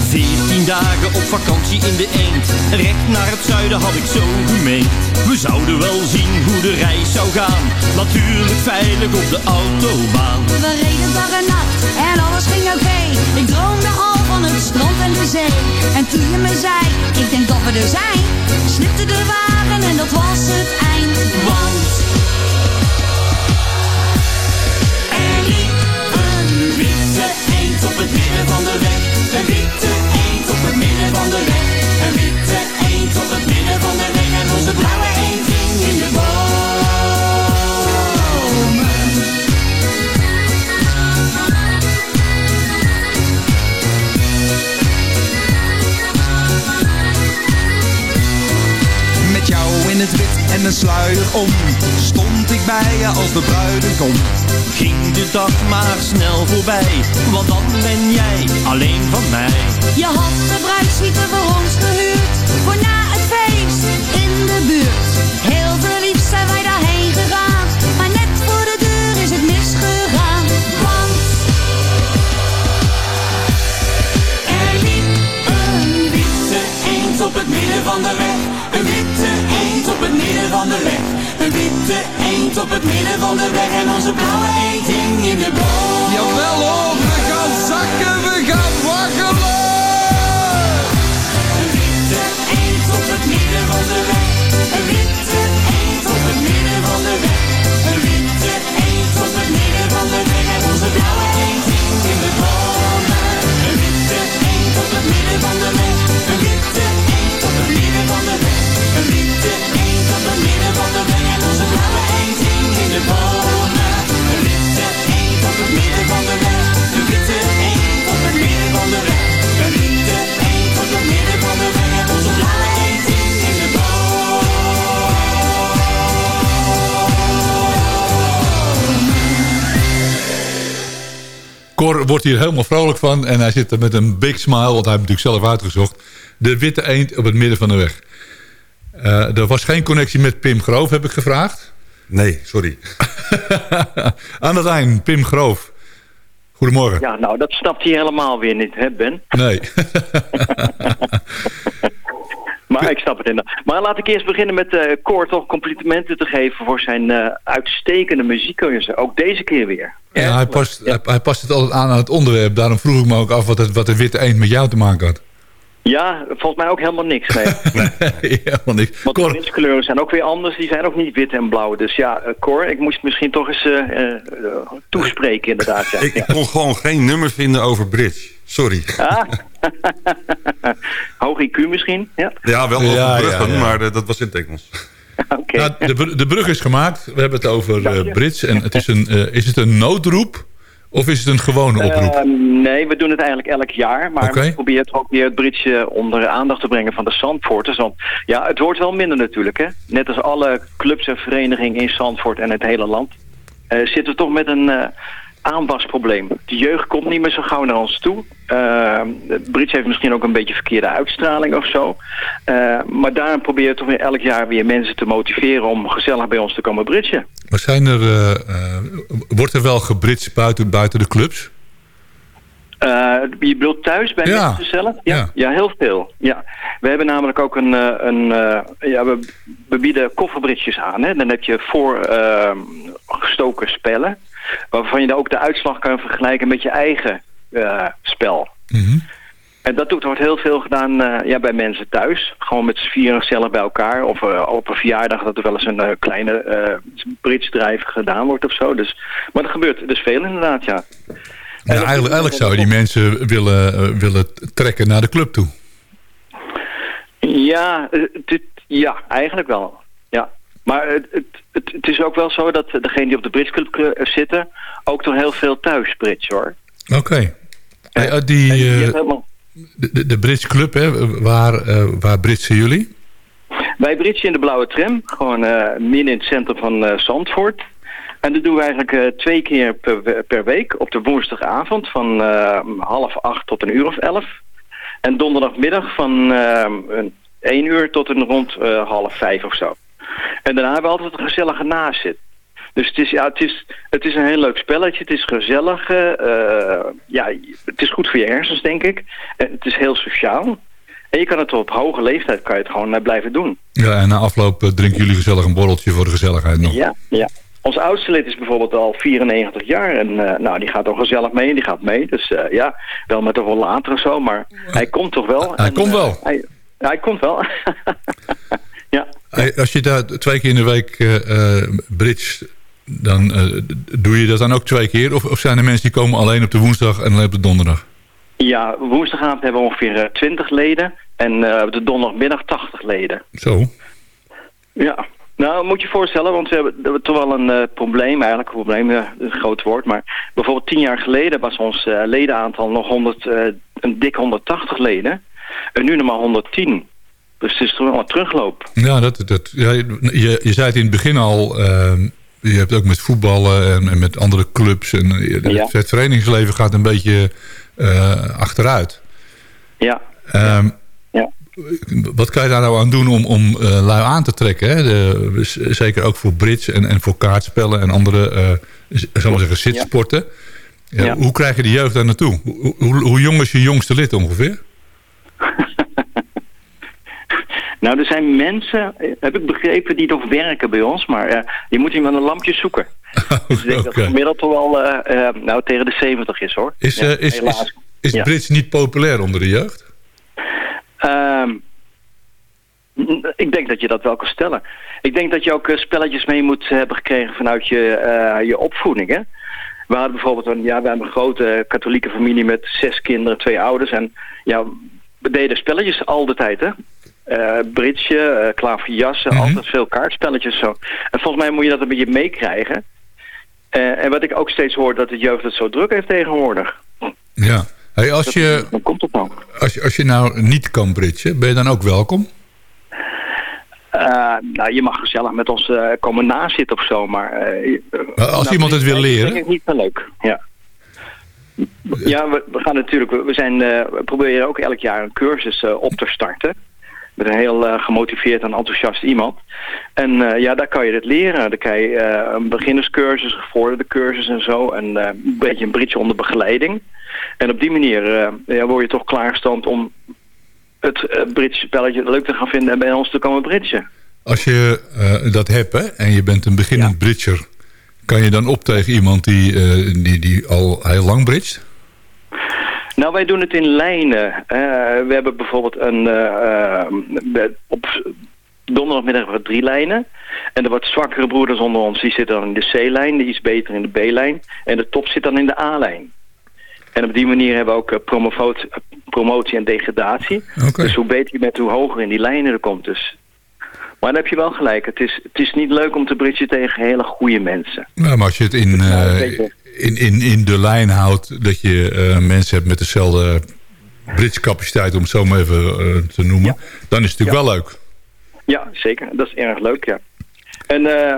Veertien dagen op vakantie in de eend. Recht naar het zuiden had ik zo gemeend. We zouden wel zien hoe de reis zou gaan. Natuurlijk veilig op de autobaan. we reden dag en alles ging oké. Ik droomde al van het strand en de zee. En toen je me zei, ik denk dat we er zijn, slipte de wagen en dat was het eind. Want Er liep een witte eend op het midden van de weg. Een witte eend op het midden van de weg. Een witte eend op het midden van de weg. En onze blauwe eend hing in de boom. En een sluier om, stond ik bij je als de bruidegom. Ging de dag maar snel voorbij. Want dan ben jij alleen van mij. je had de bruidssuite voor ons gehuurd, voor na het feest in de buurt. Heel verliefd zijn wij daarheen gegaan, maar net voor de deur is het misgegaan. Want Er liep een witte eend op het midden van de weg. Van de weg. Een witte eend op het midden van de weg. En onze blauwe eend hing in de boom. Jawel hoor, we gaan zakken, we gaan waggelen. Een witte eend op het midden van de weg. Een witte eend op het midden van de weg. Een witte eend op het midden van de weg. En onze blauwe eend hing in de bomen. Een witte eend op het midden van de weg. Cor wordt hier helemaal vrolijk van. En hij zit er met een big smile, want hij heeft natuurlijk zelf uitgezocht. De witte eend op het midden van de weg. Eh, er was geen connectie met Pim Groof, heb ik gevraagd. Nee, sorry. Aan het eind, Pim Groof. Goedemorgen. Ja, nou, dat snapt hij helemaal weer niet, hè Ben? Nee. Maar ik snap het inderdaad. Maar laat ik eerst beginnen met eh Cor toch complimenten te geven voor zijn eh, uitstekende muziekkeuze. Ook deze keer weer. Ja, hij, past, hij, hij past het altijd aan aan het onderwerp. Daarom vroeg ik me ook af wat, het, wat de witte eend met jou te maken had. Ja, volgens mij ook helemaal niks mee. helemaal niks. Want de printskleuren zijn ook weer anders. Die zijn ook niet wit en blauw. Dus ja, eh, Cor, ik moest misschien toch eens eh, eh, toespreken inderdaad. Ja. Ik, ik kon gewoon geen nummer vinden over Bridge. Sorry. Ah. Hoog IQ misschien? Ja. Ja, wel over Ja, bruggen, ja, ja. maar dat was in het Engels. Nou, de, br- de brug is gemaakt. We hebben het over eh Brits. En het is, een, eh, is het een noodroep of is het een gewone oproep? Eh, nee, we doen het eigenlijk elk jaar. Maar Oké. we proberen ook weer het bridge onder de aandacht te brengen van de Zandvoorters. Want ja, het wordt wel minder natuurlijk. Hè? Net als alle clubs en verenigingen in Zandvoort en het hele land. eh, zitten we toch met een aanwasprobleem. De jeugd komt niet meer zo gauw naar ons toe. Het bridge heeft misschien ook een beetje verkeerde uitstraling of zo. Eh, maar daarom proberen we toch weer elk jaar weer mensen te motiveren om gezellig bij ons te komen bridgen. Maar zijn er, eh, eh, wordt er wel gebritst buiten, buiten de clubs? Eh, je bedoelt thuis bij Ja. mensen zelf? Ja, Ja. ja. heel veel. Ja. We hebben namelijk ook een... een ja, we, we bieden kofferbritjes aan. Hè. Dan heb je voor eh, gestoken spellen. Waarvan je dan ook de uitslag kan vergelijken met je eigen eh, spel. En dat doet, wordt heel veel gedaan eh, ja, bij mensen thuis. Gewoon met z'n vieren gezellig bij elkaar. Of eh, op een verjaardag dat er wel eens een kleine bridge-drijf gedaan wordt of zo. Dus, maar er gebeurt dus veel inderdaad, ja. Ja, eigenlijk, eigenlijk zou je die mensen willen, willen trekken naar de club toe. Ja, dit, ja eigenlijk wel. Maar het, het, het, is ook wel zo dat degenen die op de Brits Club eh, zitten... ook toch heel veel thuis bridge, hoor. Oké. Eh, die, eh, helemaal- de, de, Brits Club, hè, waar, eh, waar britsen jullie? Wij bridgen in de blauwe tram, gewoon midden in het centrum van Zandvoort. En dat doen we eigenlijk twee keer per, per week op de woensdagavond van half acht tot een uur of elf. En donderdagmiddag van een, één uur tot een rond half vijf of zo. En daarna hebben we altijd een gezellige nazit. Dus het is, ja, het, is, het is een heel leuk spelletje. Het is gezellig. eh, eh, ja, het is goed voor je hersens, denk ik. En het is heel sociaal. En je kan het op hoge leeftijd kan je het gewoon eh, blijven doen. Ja, en na afloop drinken jullie gezellig een borreltje voor de gezelligheid nog. Ja, ja. Ons oudste lid is bijvoorbeeld al 94 jaar. En nou, die gaat al gezellig mee. Die gaat mee. Dus ja, wel met een rollator of zo. Maar hij komt toch wel. Hij En, komt wel. hij, hij komt wel. Als je daar twee keer in de week eh eh bridge, dan eh, doe je dat dan ook twee keer? Of, of zijn er mensen die komen alleen op de woensdag en alleen op de donderdag? ja, woensdagavond hebben we ongeveer eh, 20 leden. En op de donderdagmiddag 80 leden. Zo. Ja. Nou, moet je je voorstellen, want we hebben, toch wel een probleem, eigenlijk een probleem, een groot woord, maar bijvoorbeeld tien jaar geleden was ons ledenaantal nog 100, eh, een dik 180 leden. En nu nog maar 110. Dus het is toch wel een terugloop. Ja, dat, dat, ja je, je zei het in het begin al, eh, je hebt ook met voetballen en, en met andere clubs. En, eh, Ja. het, verenigingsleven gaat een beetje eh, achteruit. Ja. Ehm, Ja. Wat kan je daar nou aan doen om, om eh, lui aan te trekken? Hè? De, zeker ook voor bridge en, en voor kaartspellen en andere, zal ik zeggen, zitsporten. Ja. Hoe krijg je de jeugd daar naartoe? Hoe, hoe, hoe jong is je jongste lid ongeveer? Nou, er zijn mensen, eh, heb ik begrepen, die nog werken bij ons, maar eh, je moet iemand een lampje zoeken. Dus ik denk dat het gemiddeld toch wel eh, nou, tegen de 70 is hoor. Is, Ja, is, is, is Ja. bridge niet populair onder de jeugd? Ehm, ik denk dat je dat wel kan stellen. Ik denk dat je ook spelletjes mee moet hebben gekregen vanuit je, je opvoeding. Hè? We hadden bijvoorbeeld een, ja, we hebben een grote katholieke familie met zes kinderen, twee ouders. En ja, we deden spelletjes al de tijd, hè. Eh bridge, eh klaverjassen, altijd veel kaartspelletjes zo. En volgens mij moet je dat een beetje meekrijgen. Eh, en wat ik ook steeds hoor, dat de jeugd het zo druk heeft tegenwoordig. Ja. Hey, als, je, Dan komt het nou. als, je, als je nou niet kan bridgen, ben je dan ook welkom? Nou, je mag gezellig met ons eh, komen nazitten of zo, maar... als nou, iemand het wil dat leren? vind ik niet zo leuk, ja. Ja, we, we gaan natuurlijk... We, zijn, we proberen ook elk jaar een cursus op te starten. Met een heel eh, gemotiveerd en enthousiast iemand. En eh, ja, daar kan je het leren. Dan kan je eh, een beginnerscursus, een gevorderde cursus en zo. En een beetje een bridge onder begeleiding. En op die manier ja, word je toch klaargestand om het bridge spelletje leuk te gaan vinden en bij ons te komen bridgen. Als je dat hebt hè, en je bent een beginnend bridger... kan je dan op tegen iemand die, die, die al heel lang bridgt? Nou, wij doen het in lijnen. Eh, we hebben bijvoorbeeld een... eh, eh, op donderdagmiddag hebben we drie lijnen. En de wat zwakkere broeders onder ons, die zitten dan in de C-lijn. Die is beter in de B-lijn. En de top zit dan in de A-lijn. En op die manier hebben we ook promotie en degradatie. Dus hoe beter je bent, hoe hoger in die lijnen er komt. Dus. Maar dan heb je wel gelijk. Het is, het is niet leuk om te bridgen tegen hele goede mensen. Nou, maar als je het in, beetje- in, in, in de lijn houdt... dat je eh, mensen hebt met dezelfde bridgecapaciteit... om het zo maar even eh, te noemen... dan is het natuurlijk wel leuk. Ja, zeker. Dat is erg leuk, ja. En... eh,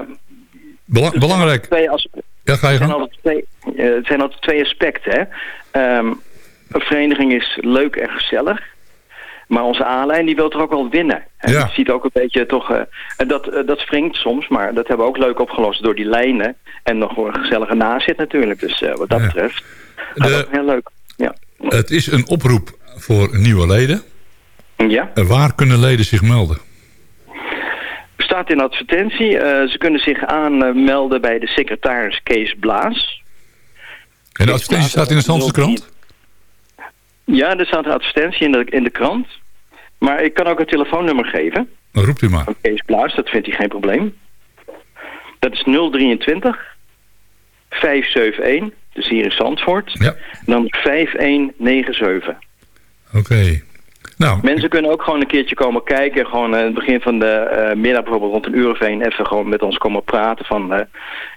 Bela- belangrijk. Twee Ja, ga je het, zijn gang. altijd twee, het zijn altijd twee aspecten. Hè? Ehm, een vereniging is leuk en gezellig. Maar onze A-lijn die wil toch ook wel winnen. En Ja. Je ziet ook een beetje toch... eh, en dat, eh, dat wringt soms, maar dat hebben we ook leuk opgelost door die lijnen. En nog een gezellige nazit natuurlijk. Dus eh, wat dat betreft... heel leuk. Ja. Het is een oproep voor nieuwe leden. Ja. Waar kunnen leden zich melden? staat in advertentie. eh, ze kunnen zich aanmelden bij de secretaris Kees Blaas. En de advertentie staat in de Zandse krant? Ja, er staat een advertentie in de, in de krant. Maar ik kan ook een telefoonnummer geven. Dan roept u maar. Van Kees Blaas, dat vindt hij geen probleem. Dat is 023 571, dus hier in Zandvoort. Ja. Dan 5197. Oké. Nou, Mensen kunnen ook gewoon een keertje komen kijken. Gewoon aan het begin van de eh, middag bijvoorbeeld rond een uur of één even gewoon met ons komen praten van... eh,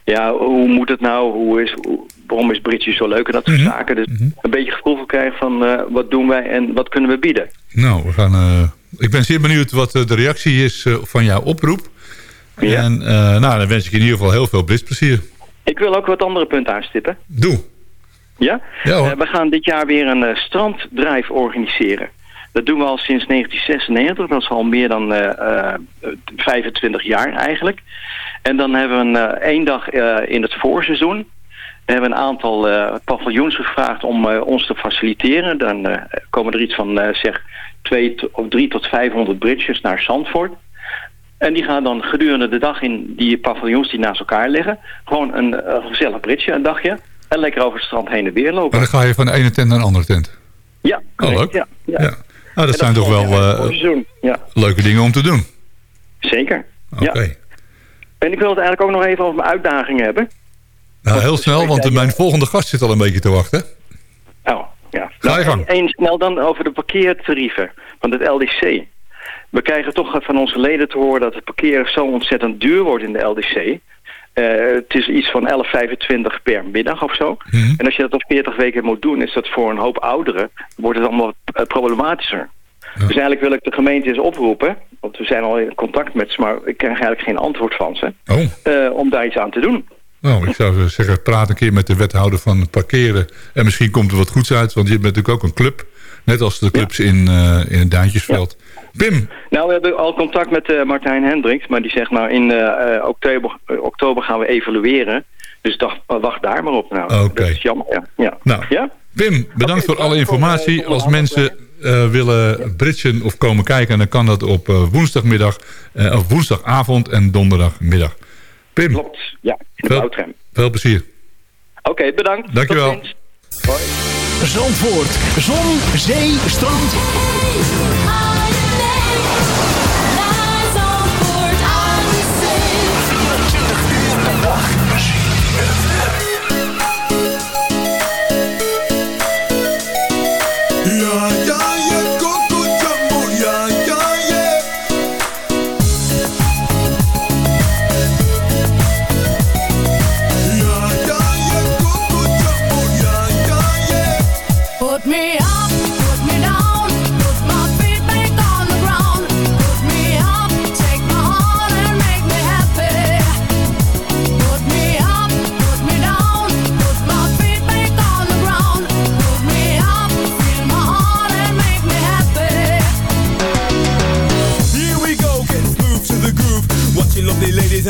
ja, hoe moet het nou? Hoe is, hoe- waarom is Bridge zo leuk? En dat soort Mhm. zaken. Dus een beetje gevoel voor krijgen van eh, wat doen wij en wat kunnen we bieden. nou we gaan, eh, ik ben zeer benieuwd wat eh, de reactie is van jouw oproep. En nou, dan wens ik je in ieder geval heel veel bridgeplezier. Ik wil ook wat andere punten aanstippen. Doe. Ja? Ja, we gaan dit jaar weer een stranddrive organiseren. Dat doen we al sinds 1996. Dat is al meer dan eh, eh, 25 jaar eigenlijk. En dan hebben we een, één dag in het voorseizoen. We hebben een aantal eh, paviljoens gevraagd om eh, ons te faciliteren. Dan eh, komen er iets van zeg twee to- of drie tot 500 bridges naar Zandvoort. En die gaan dan gedurende de dag in die paviljoens die naast elkaar liggen... gewoon een gezellig bridge, een dagje. En lekker over het strand heen en weer lopen. Maar dan ga je van de ene tent naar de andere tent. Ja, Oh, leuk. correct, ja. ja. Ja. Nou, dat En zijn toch wel ja, leuke dingen om te doen. zeker. Oké. En ik wil het eigenlijk ook nog even over mijn uitdagingen hebben. Nou, heel snel, want mijn volgende gast zit al een beetje te wachten. Oh, ja. Ga je gang. Eén snel dan over de parkeertarieven van het LDC. We krijgen toch van onze leden te horen dat het parkeren zo ontzettend duur wordt in de LDC. Eh, het is iets van 11,25 per middag of zo. Mhm. En als je dat op 40 weken moet doen, is dat voor een hoop ouderen, wordt het allemaal eh, problematischer. Dus eigenlijk wil ik de gemeente eens oproepen, want we zijn al in contact met ze, maar ik krijg eigenlijk geen antwoord van ze, Oh. eh, om daar iets aan te doen. Nou, ik zou zeggen, praat een keer met de wethouder van het parkeren. En misschien komt er wat goeds uit, want je bent natuurlijk ook een club. Net als de clubs in, eh, in het Duintjesveld. Pim, Nou, we hebben al contact met eh, Martijn Hendricks, maar die zegt nou in eh, oktober, oktober gaan we evalueren. Dus dacht, wacht daar maar op. Nou, Oké. dat is jammer. Ja. Ja. Nou, ja? Pim, bedankt voor alle informatie. Als mensen willen bridgen of komen kijken... dan kan dat op woensdagmiddag, of woensdagavond en donderdagmiddag. Pim, Klopt, ja, in de Veel- bouwtram. veel plezier. Oké, bedankt. Dankjewel. Tot ziens. Zandvoort. Zon, zee, strand.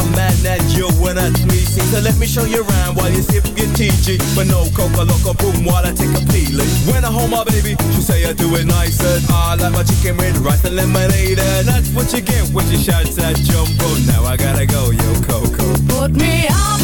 I'm mad at you when I me. So let me show you around while you sip your TG. But no coca loco boom while I take a peeling. When I hold my baby, she say I do it nice and I like my chicken with rice and lemonade. And that's what you get when she shouts at Jumbo. Now I gotta go, yo Coco. Put me up,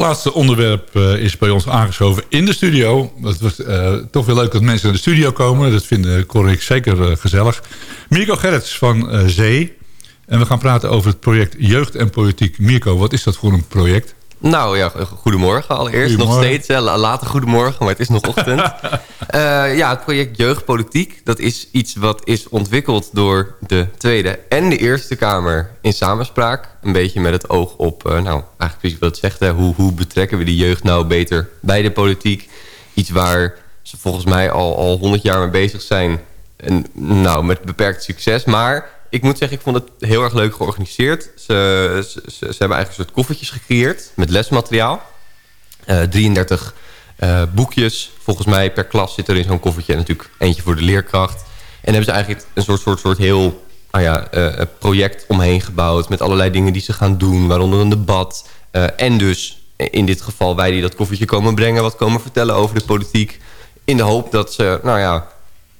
laatste onderwerp eh, is bij ons aangeschoven in de studio. Het was eh, toch weer leuk dat mensen in de studio komen. Dat vinden Cor ik zeker eh, gezellig. Mirko Gerrits van Zee. En we gaan praten over het project Jeugd en Politiek. Mirko, wat is dat voor een project? Nou ja, goedemorgen allereerst. Nog steeds, hè, la- late goedemorgen, maar het is nog ochtend. Eh, ja, het project Jeugdpolitiek, dat is iets wat is ontwikkeld door de Tweede en de Eerste Kamer in samenspraak. Een beetje met het oog op, eh, nou, eigenlijk precies wat het zegt, hè, hoe, hoe betrekken we die jeugd nou beter bij de politiek? Iets waar ze volgens mij al, al 100 jaar mee bezig zijn. En, nou, met beperkt succes, maar ik moet zeggen, ik vond het heel erg leuk georganiseerd. Ze, ze, ze, hebben eigenlijk een soort koffertjes gecreëerd met lesmateriaal. Eh, 33 eh, boekjes. Volgens mij per klas zit er in zo'n koffertje. En natuurlijk eentje voor de leerkracht. En hebben ze eigenlijk een soort, soort, soort heel nou ja, eh, project omheen gebouwd. Met allerlei dingen die ze gaan doen. Waaronder een debat. Eh, en dus in dit geval wij die dat koffertje komen brengen. Wat komen vertellen over de politiek. In de hoop dat ze nou ja,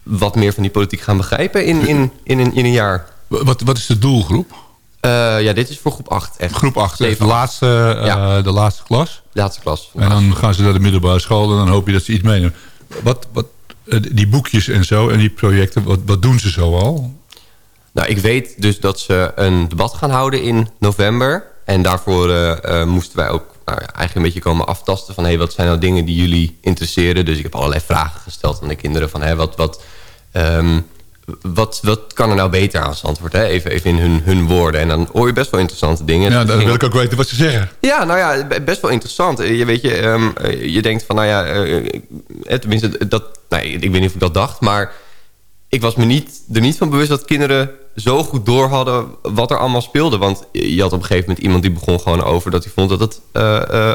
wat meer van die politiek gaan begrijpen in, in, in, een, in een jaar. Wat, wat is de doelgroep? Eh, ja, dit is voor groep 8. Echt. Groep 8, de Zeven, laatste, eh, Ja. de laatste klas. Laatste klas. En dan gaan ze naar de middelbare school en dan hoop je dat ze iets meenemen. Wat, wat, eh, die boekjes en zo en die projecten, wat, wat doen ze zo al? Nou, ik weet dus dat ze een debat gaan houden in november. En daarvoor moesten wij ook nou ja, eigenlijk een beetje komen aftasten van... Hey, wat zijn nou dingen die jullie interesseren? Dus ik heb allerlei vragen gesteld aan de kinderen van... Hey, wat, wat, ehm, wat, wat kan er nou beter aan antwoord? Hè? Even, even in hun, hun woorden. En dan hoor je best wel interessante dingen. Ja, dan wil ik ook weten wat ze zeggen. ja, nou ja, be- best wel interessant. Eh, Je weet je, ehm, eh, je denkt van, nou ja, eh, tenminste, dat, ik weet niet of ik dat dacht, maar ik was me niet, er niet van bewust dat kinderen zo goed door hadden wat er allemaal speelde. Want je had op een gegeven moment iemand die begon gewoon over dat hij vond dat het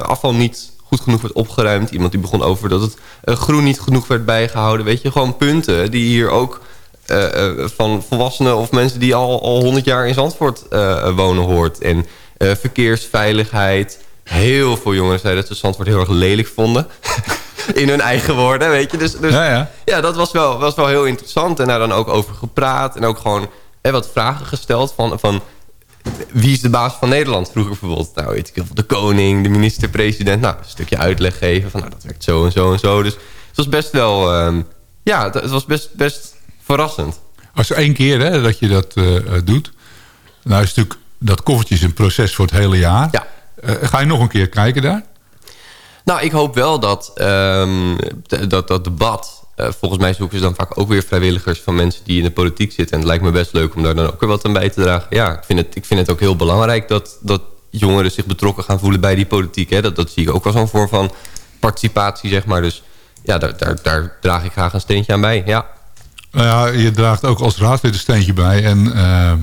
afval niet goed genoeg werd opgeruimd. Iemand die begon over dat het groen niet genoeg werd bijgehouden. Weet je, gewoon punten die hier ook van volwassenen of mensen die al, al 100 jaar in Zandvoort eh, wonen hoort. En eh, verkeersveiligheid. Heel veel jongeren zeiden dat ze Zandvoort heel erg lelijk vonden. in hun eigen woorden, weet je. Dus, dus Ja, ja. ja, dat was wel, was wel heel interessant. En daar dan ook over gepraat. En ook gewoon hè, wat vragen gesteld van... van wie is de baas van Nederland? Vroeger bijvoorbeeld, nou weet ik veel, de koning, de minister-president. Nou, een stukje uitleg geven van, nou, dat werkt zo en zo en zo. Dus het was best wel, ehm, ja, het, het was best, best verrassend. Als één keer hè, dat je dat eh, eh, doet... Nou is natuurlijk dat koffertje is een proces voor het hele jaar. Ja. Eh, ga je nog een keer kijken daar? Nou, ik hoop wel dat ehm, dat, dat debat... volgens mij zoeken ze dan vaak ook weer vrijwilligers... van mensen die in de politiek zitten. En het lijkt me best leuk om daar dan ook weer wat aan bij te dragen. Ja, ik vind het, ik vind het ook heel belangrijk... dat, dat jongeren zich betrokken gaan voelen bij die politiek. Hè. Dat, dat zie ik ook als een vorm van participatie, zeg maar. Dus ja, daar, daar, daar draag ik graag een steentje aan bij, ja. Nou ja, je draagt ook als raadslid een steentje bij. En eh,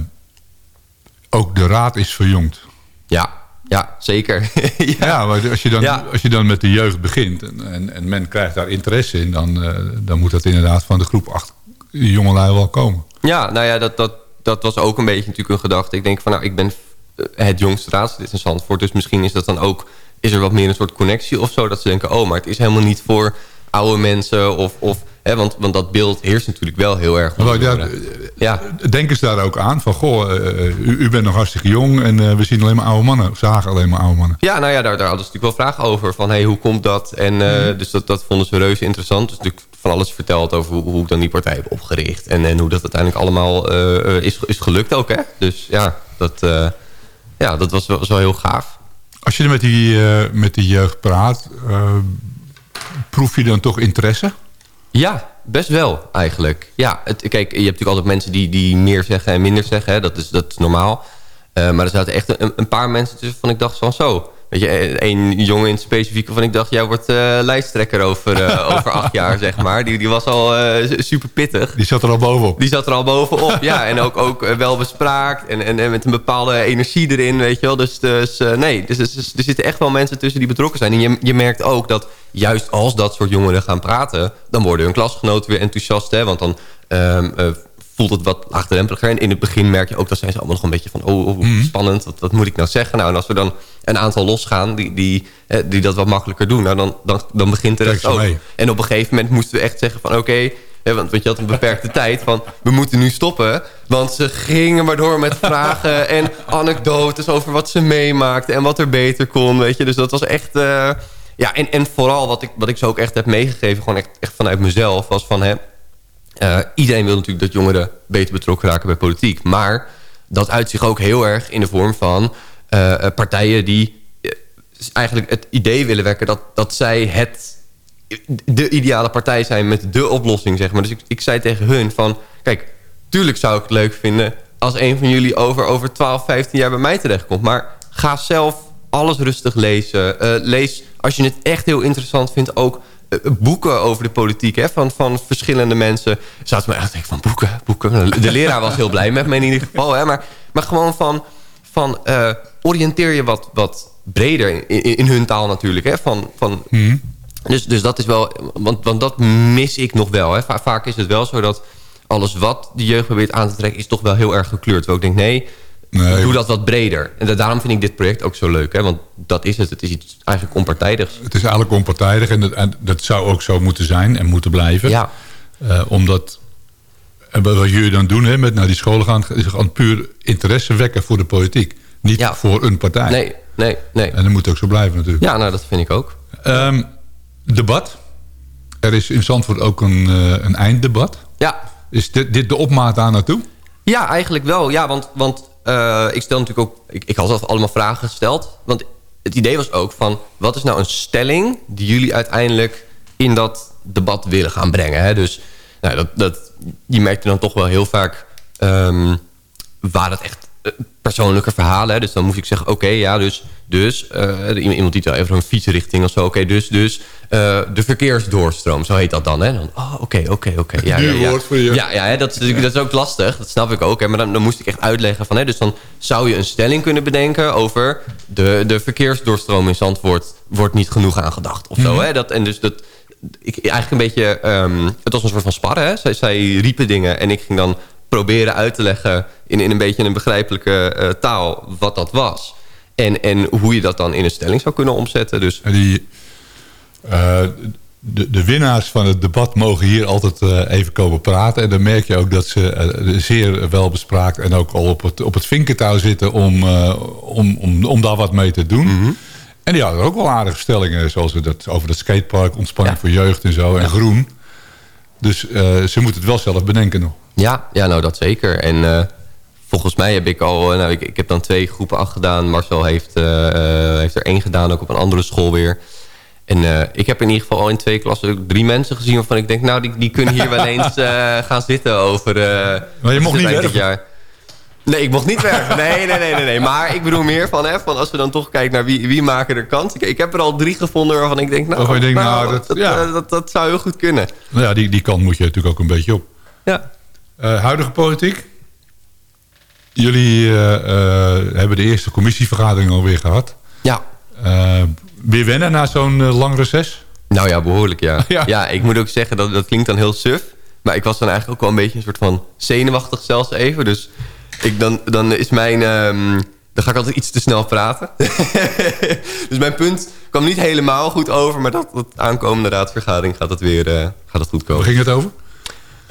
ook de raad is verjongd. Ja, ja zeker. ja. maar als je, dan, Ja. als je dan met de jeugd begint... en, en, en men krijgt daar interesse in... Dan, eh, dan moet dat inderdaad van de groep acht jongelui wel komen. Ja, nou ja, dat, dat, dat was ook een beetje natuurlijk een gedachte. Ik denk van, nou, ik ben het jongste raadslid in Zandvoort... dus misschien is dat dan ook... is er wat meer een soort connectie of zo... dat ze denken, oh, maar het is helemaal niet voor oude mensen... of, of hè, want, want dat beeld heerst natuurlijk wel heel erg. Maar ja, ja. Denken ze daar ook aan? Van, goh, eh, u, u bent nog hartstikke jong... en eh, we zien alleen maar oude mannen. Of zagen alleen maar oude mannen. Ja, nou ja, daar, daar hadden ze natuurlijk wel vragen over. Van, hey, hoe komt dat? En eh, dus dat, dat vonden ze reuze interessant. Dus natuurlijk van alles verteld over hoe, hoe ik dan die partij heb opgericht. En, en hoe dat uiteindelijk allemaal is, is gelukt ook, hè? Dus ja, dat, ja, dat was wel, was wel heel gaaf. Als je er met die, met die jeugd praat... proef je dan toch interesse? Ja, best wel eigenlijk. Ja, kijk, je hebt natuurlijk altijd mensen die, die meer zeggen en minder zeggen. Dat, is, dat is normaal. Eh, maar er zaten echt een, een paar mensen tussen van ik dacht van zo. Weet je, één jongen in het specifieke van ik dacht... jij wordt eh, lijsttrekker over, eh, over acht jaar, zeg maar. Die, die was al eh, super pittig. Die zat er al bovenop. Die zat er al bovenop, ja. En ook, ook eh, wel bespraakt en, en, en met een bepaalde energie erin, weet je wel. Dus, dus eh, nee, dus, dus- dus er zitten echt wel mensen tussen die betrokken zijn. En je, je merkt ook dat juist als dat soort jongeren gaan praten... dan worden hun klasgenoten weer enthousiast, hè. Want dan ehm, eh, voelt het wat laagdrempeliger. En in het begin merk je ook dat zijn ze allemaal nog een beetje van... oh, oh, spannend, wat, wat moet ik nou zeggen? Nou, en als we dan een aantal losgaan die, die, eh, die dat wat makkelijker doen... Nou, dan, dan, dan begint de rest Trek ze ook. mee. En op een gegeven moment moesten we echt zeggen van... oké, want, want je had een beperkte tijd van... we moeten nu stoppen. Want ze gingen maar door met vragen en anekdotes... over wat ze meemaakten en wat er beter kon, weet je. Dus dat was echt... eh, ja, en, en vooral wat ik, wat ik ze ook echt heb meegegeven... gewoon echt, echt vanuit mezelf, was van... Hè, eh, iedereen wil natuurlijk dat jongeren beter betrokken raken bij politiek. Maar dat uit zich ook heel erg in de vorm van eh, eh, partijen die eigenlijk het idee willen wekken dat, dat zij het, de ideale partij zijn met de oplossing, zeg maar. Dus ik, ik zei tegen hun van, kijk, tuurlijk zou ik het leuk vinden als een van jullie over, over 12, 15 jaar bij mij terechtkomt. Maar ga zelf alles rustig lezen. Lees, als je het echt heel interessant vindt, ook boeken over de politiek hè, van, van verschillende mensen. Zaten me echt van boeken, boeken. De leraar was heel blij met me in ieder geval. Hè, maar, maar gewoon van, van eh, oriënteer je wat, wat breder in, in, hun taal natuurlijk. Hè, van, van, dus, dus dat is wel, want, want dat mis ik nog wel. Hè. Va- vaak is het wel zo dat alles wat de jeugd probeert aan te trekken... is toch wel heel erg gekleurd. Terwijl ik denk, nee, Nee. doe dat wat breder. En da- daarom vind ik dit project ook zo leuk. Hè? Want dat is het. Het is iets eigenlijk onpartijdigs. Het is eigenlijk onpartijdig en dat, en dat zou ook zo moeten zijn en moeten blijven. Ja. Eh, omdat, en wat jullie dan doen hè, met naar die scholen gaan... is gewoon puur interesse wekken voor de politiek. Niet voor een partij. Nee, nee, nee. En dat moet ook zo blijven natuurlijk. Ja, nou, dat vind ik ook. Ehm, debat. Er is in Zandvoort ook een, eh, een einddebat. Ja. Is dit, dit de opmaat daar naartoe? Ja, eigenlijk wel. Ja, want, want eh, ik stel natuurlijk ook... Ik, ik had zelf allemaal vragen gesteld. Want het idee was ook van... wat is nou een stelling die jullie uiteindelijk in dat debat willen gaan brengen? Hè? Dus nou, dat, dat, je merkte dan toch wel heel vaak... ehm, waar het echt persoonlijke verhalen. Hè. Dus dan moest ik zeggen, oké, ja, dus... dus eh, iemand die even een fietsrichting of zo. Oké, dus, dus eh, de verkeersdoorstroom, zo heet dat dan. Hè. Dan, oh, oké, oké, oké. Ja, ja, ja. woord voor je. Ja, ja hè, dat, is, dat is ook lastig. Dat snap ik ook. Hè. Maar dan, dan moest ik echt uitleggen van... Hè, dus dan zou je een stelling kunnen bedenken over... de, de verkeersdoorstroom in Zandvoort wordt niet genoeg aangedacht. Of zo, Mhm. hè. Dat, en dus dat... Ik, eigenlijk een beetje... ehm, het was een soort van sparren. Hè. Zij, zij riepen dingen en ik ging dan proberen uit te leggen... in, in een beetje een begrijpelijke eh, taal wat dat was. En, en hoe je dat dan in een stelling zou kunnen omzetten. Dus die, eh, de, de winnaars van het debat mogen hier altijd eh, even komen praten. En dan merk je ook dat ze zeer wel bespraakt... en ook al op het, op het vinkentouw zitten om, om, om, om daar wat mee te doen. En die hadden ook wel aardige stellingen... zoals dat, over het skatepark, ontspanning voor jeugd en zo... en groen. Dus ze moeten het wel zelf bedenken nog. Ja, ja nou dat zeker. En eh, volgens mij heb ik al... eh, nou, ik, ik heb dan twee groepen acht gedaan. Marcel heeft, eh, heeft er één gedaan, ook op een andere school weer. En eh, ik heb in ieder geval al in twee klassen ook drie mensen gezien... waarvan ik denk, nou, die, die kunnen hier wel eens eh, gaan zitten over... eh, Maar je mocht niet dit werken. jaar. Nee, ik mocht niet werken. Nee, nee, nee, nee, nee. Maar ik bedoel meer van, hè, van als we dan toch kijken naar wie, wie maken er kans. Ik, ik heb er al drie gevonden waarvan ik denk, nou, nou, nou, dat- dat, ja. dat, dat zou heel goed kunnen. Nou ja, die, die kant moet je natuurlijk ook een beetje op. Ja. Eh, huidige politiek. Jullie eh, eh, hebben de eerste commissievergadering alweer gehad. Ja. Weer wennen na zo'n lang reces? Nou ja, behoorlijk ja. Ja. ja. ik moet ook zeggen, dat, dat klinkt dan heel suf. Maar ik was dan eigenlijk ook wel een beetje een soort van zenuwachtig zelfs even. Dus ik, dan, dan is mijn... ehm, dan ga ik altijd iets te snel praten. dus mijn punt kwam niet helemaal goed over. Maar dat, dat aankomende raadsvergadering gaat het weer eh, gaat het goed komen. Waar ging het over?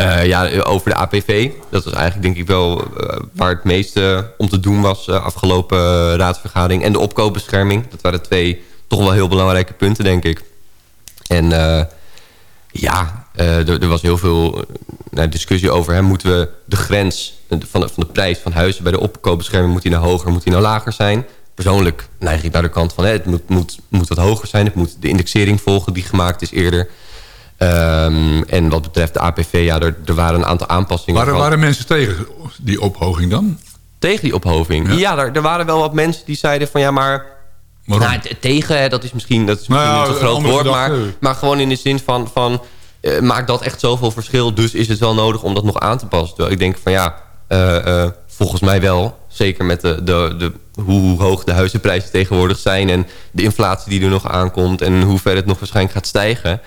Eh, ja, over de APV. Dat was eigenlijk denk ik wel eh, waar het meeste om te doen was uh, afgelopen raadsvergadering. En de opkoopbescherming. Dat waren twee toch wel heel belangrijke punten, denk ik. En ja, er, er, was heel veel nou, discussie over... Hè, moeten we de grens van de, van de prijs van huizen bij de opkoopbescherming... moet die nou hoger, moet die nou lager zijn? Persoonlijk neig ik naar de kant van... Hè, het moet, moet, moet wat hoger zijn. Het moet de indexering volgen die gemaakt is eerder... Um, en wat betreft de APV, ja, er, er waren een aantal aanpassingen. Waren, waren mensen tegen die ophoging dan? Tegen die ophoging? Ja, ja er, er, waren wel wat mensen die zeiden van ja, maar... Nou, tegen, dat is misschien, dat is misschien nou, niet een groot woord, maar, maar gewoon in de zin van... van uh, maakt dat echt zoveel verschil, dus is het wel nodig om dat nog aan te passen. Terwijl ik denk van ja, uh, uh, volgens mij wel. Zeker met de, de, de, hoe hoog de huizenprijzen tegenwoordig zijn... en de inflatie die er nog aankomt... en hoe ver het nog waarschijnlijk gaat stijgen...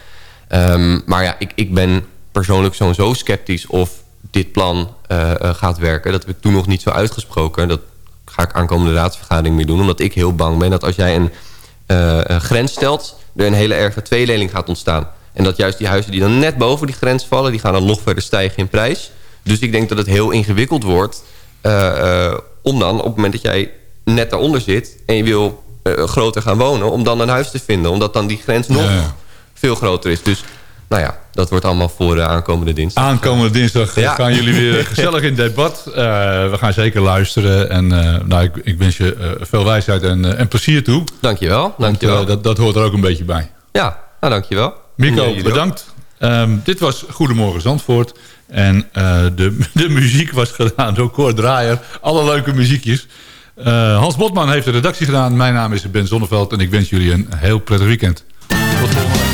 Um, maar ja, ik, ik ben persoonlijk sowieso sceptisch of dit plan uh, uh, gaat werken. Dat heb ik toen nog niet zo uitgesproken. Dat ga ik aankomende raadsvergadering mee doen. Omdat ik heel bang ben dat als jij een, uh, een grens stelt... er een hele erge tweelening gaat ontstaan. En dat juist die huizen die dan net boven die grens vallen... die gaan dan nog verder stijgen in prijs. Dus ik denk dat het heel ingewikkeld wordt... Om dan op het moment dat jij net daaronder zit... en je wil groter gaan wonen... om dan een huis te vinden. Omdat dan die grens nog... veel groter is. Dus nou ja, dat wordt allemaal voor uh, aankomende dinsdag. Aankomende dinsdag ja. gaan jullie weer gezellig in debat. Uh, we gaan zeker luisteren. En uh, nou, ik, ik, wens je veel wijsheid en, en, plezier toe. Dankjewel. dankjewel. Want, dat, dat hoort er ook een beetje bij. Ja, nou dankjewel. Mico, bedankt. Um, dit was Goedemorgen Zandvoort. En de, de muziek was gedaan door Cor Draaier. Alle leuke muziekjes. Hans Botman heeft de redactie gedaan. Mijn naam is Ben Zonneveld. En ik wens jullie een heel prettig weekend. Tot volgende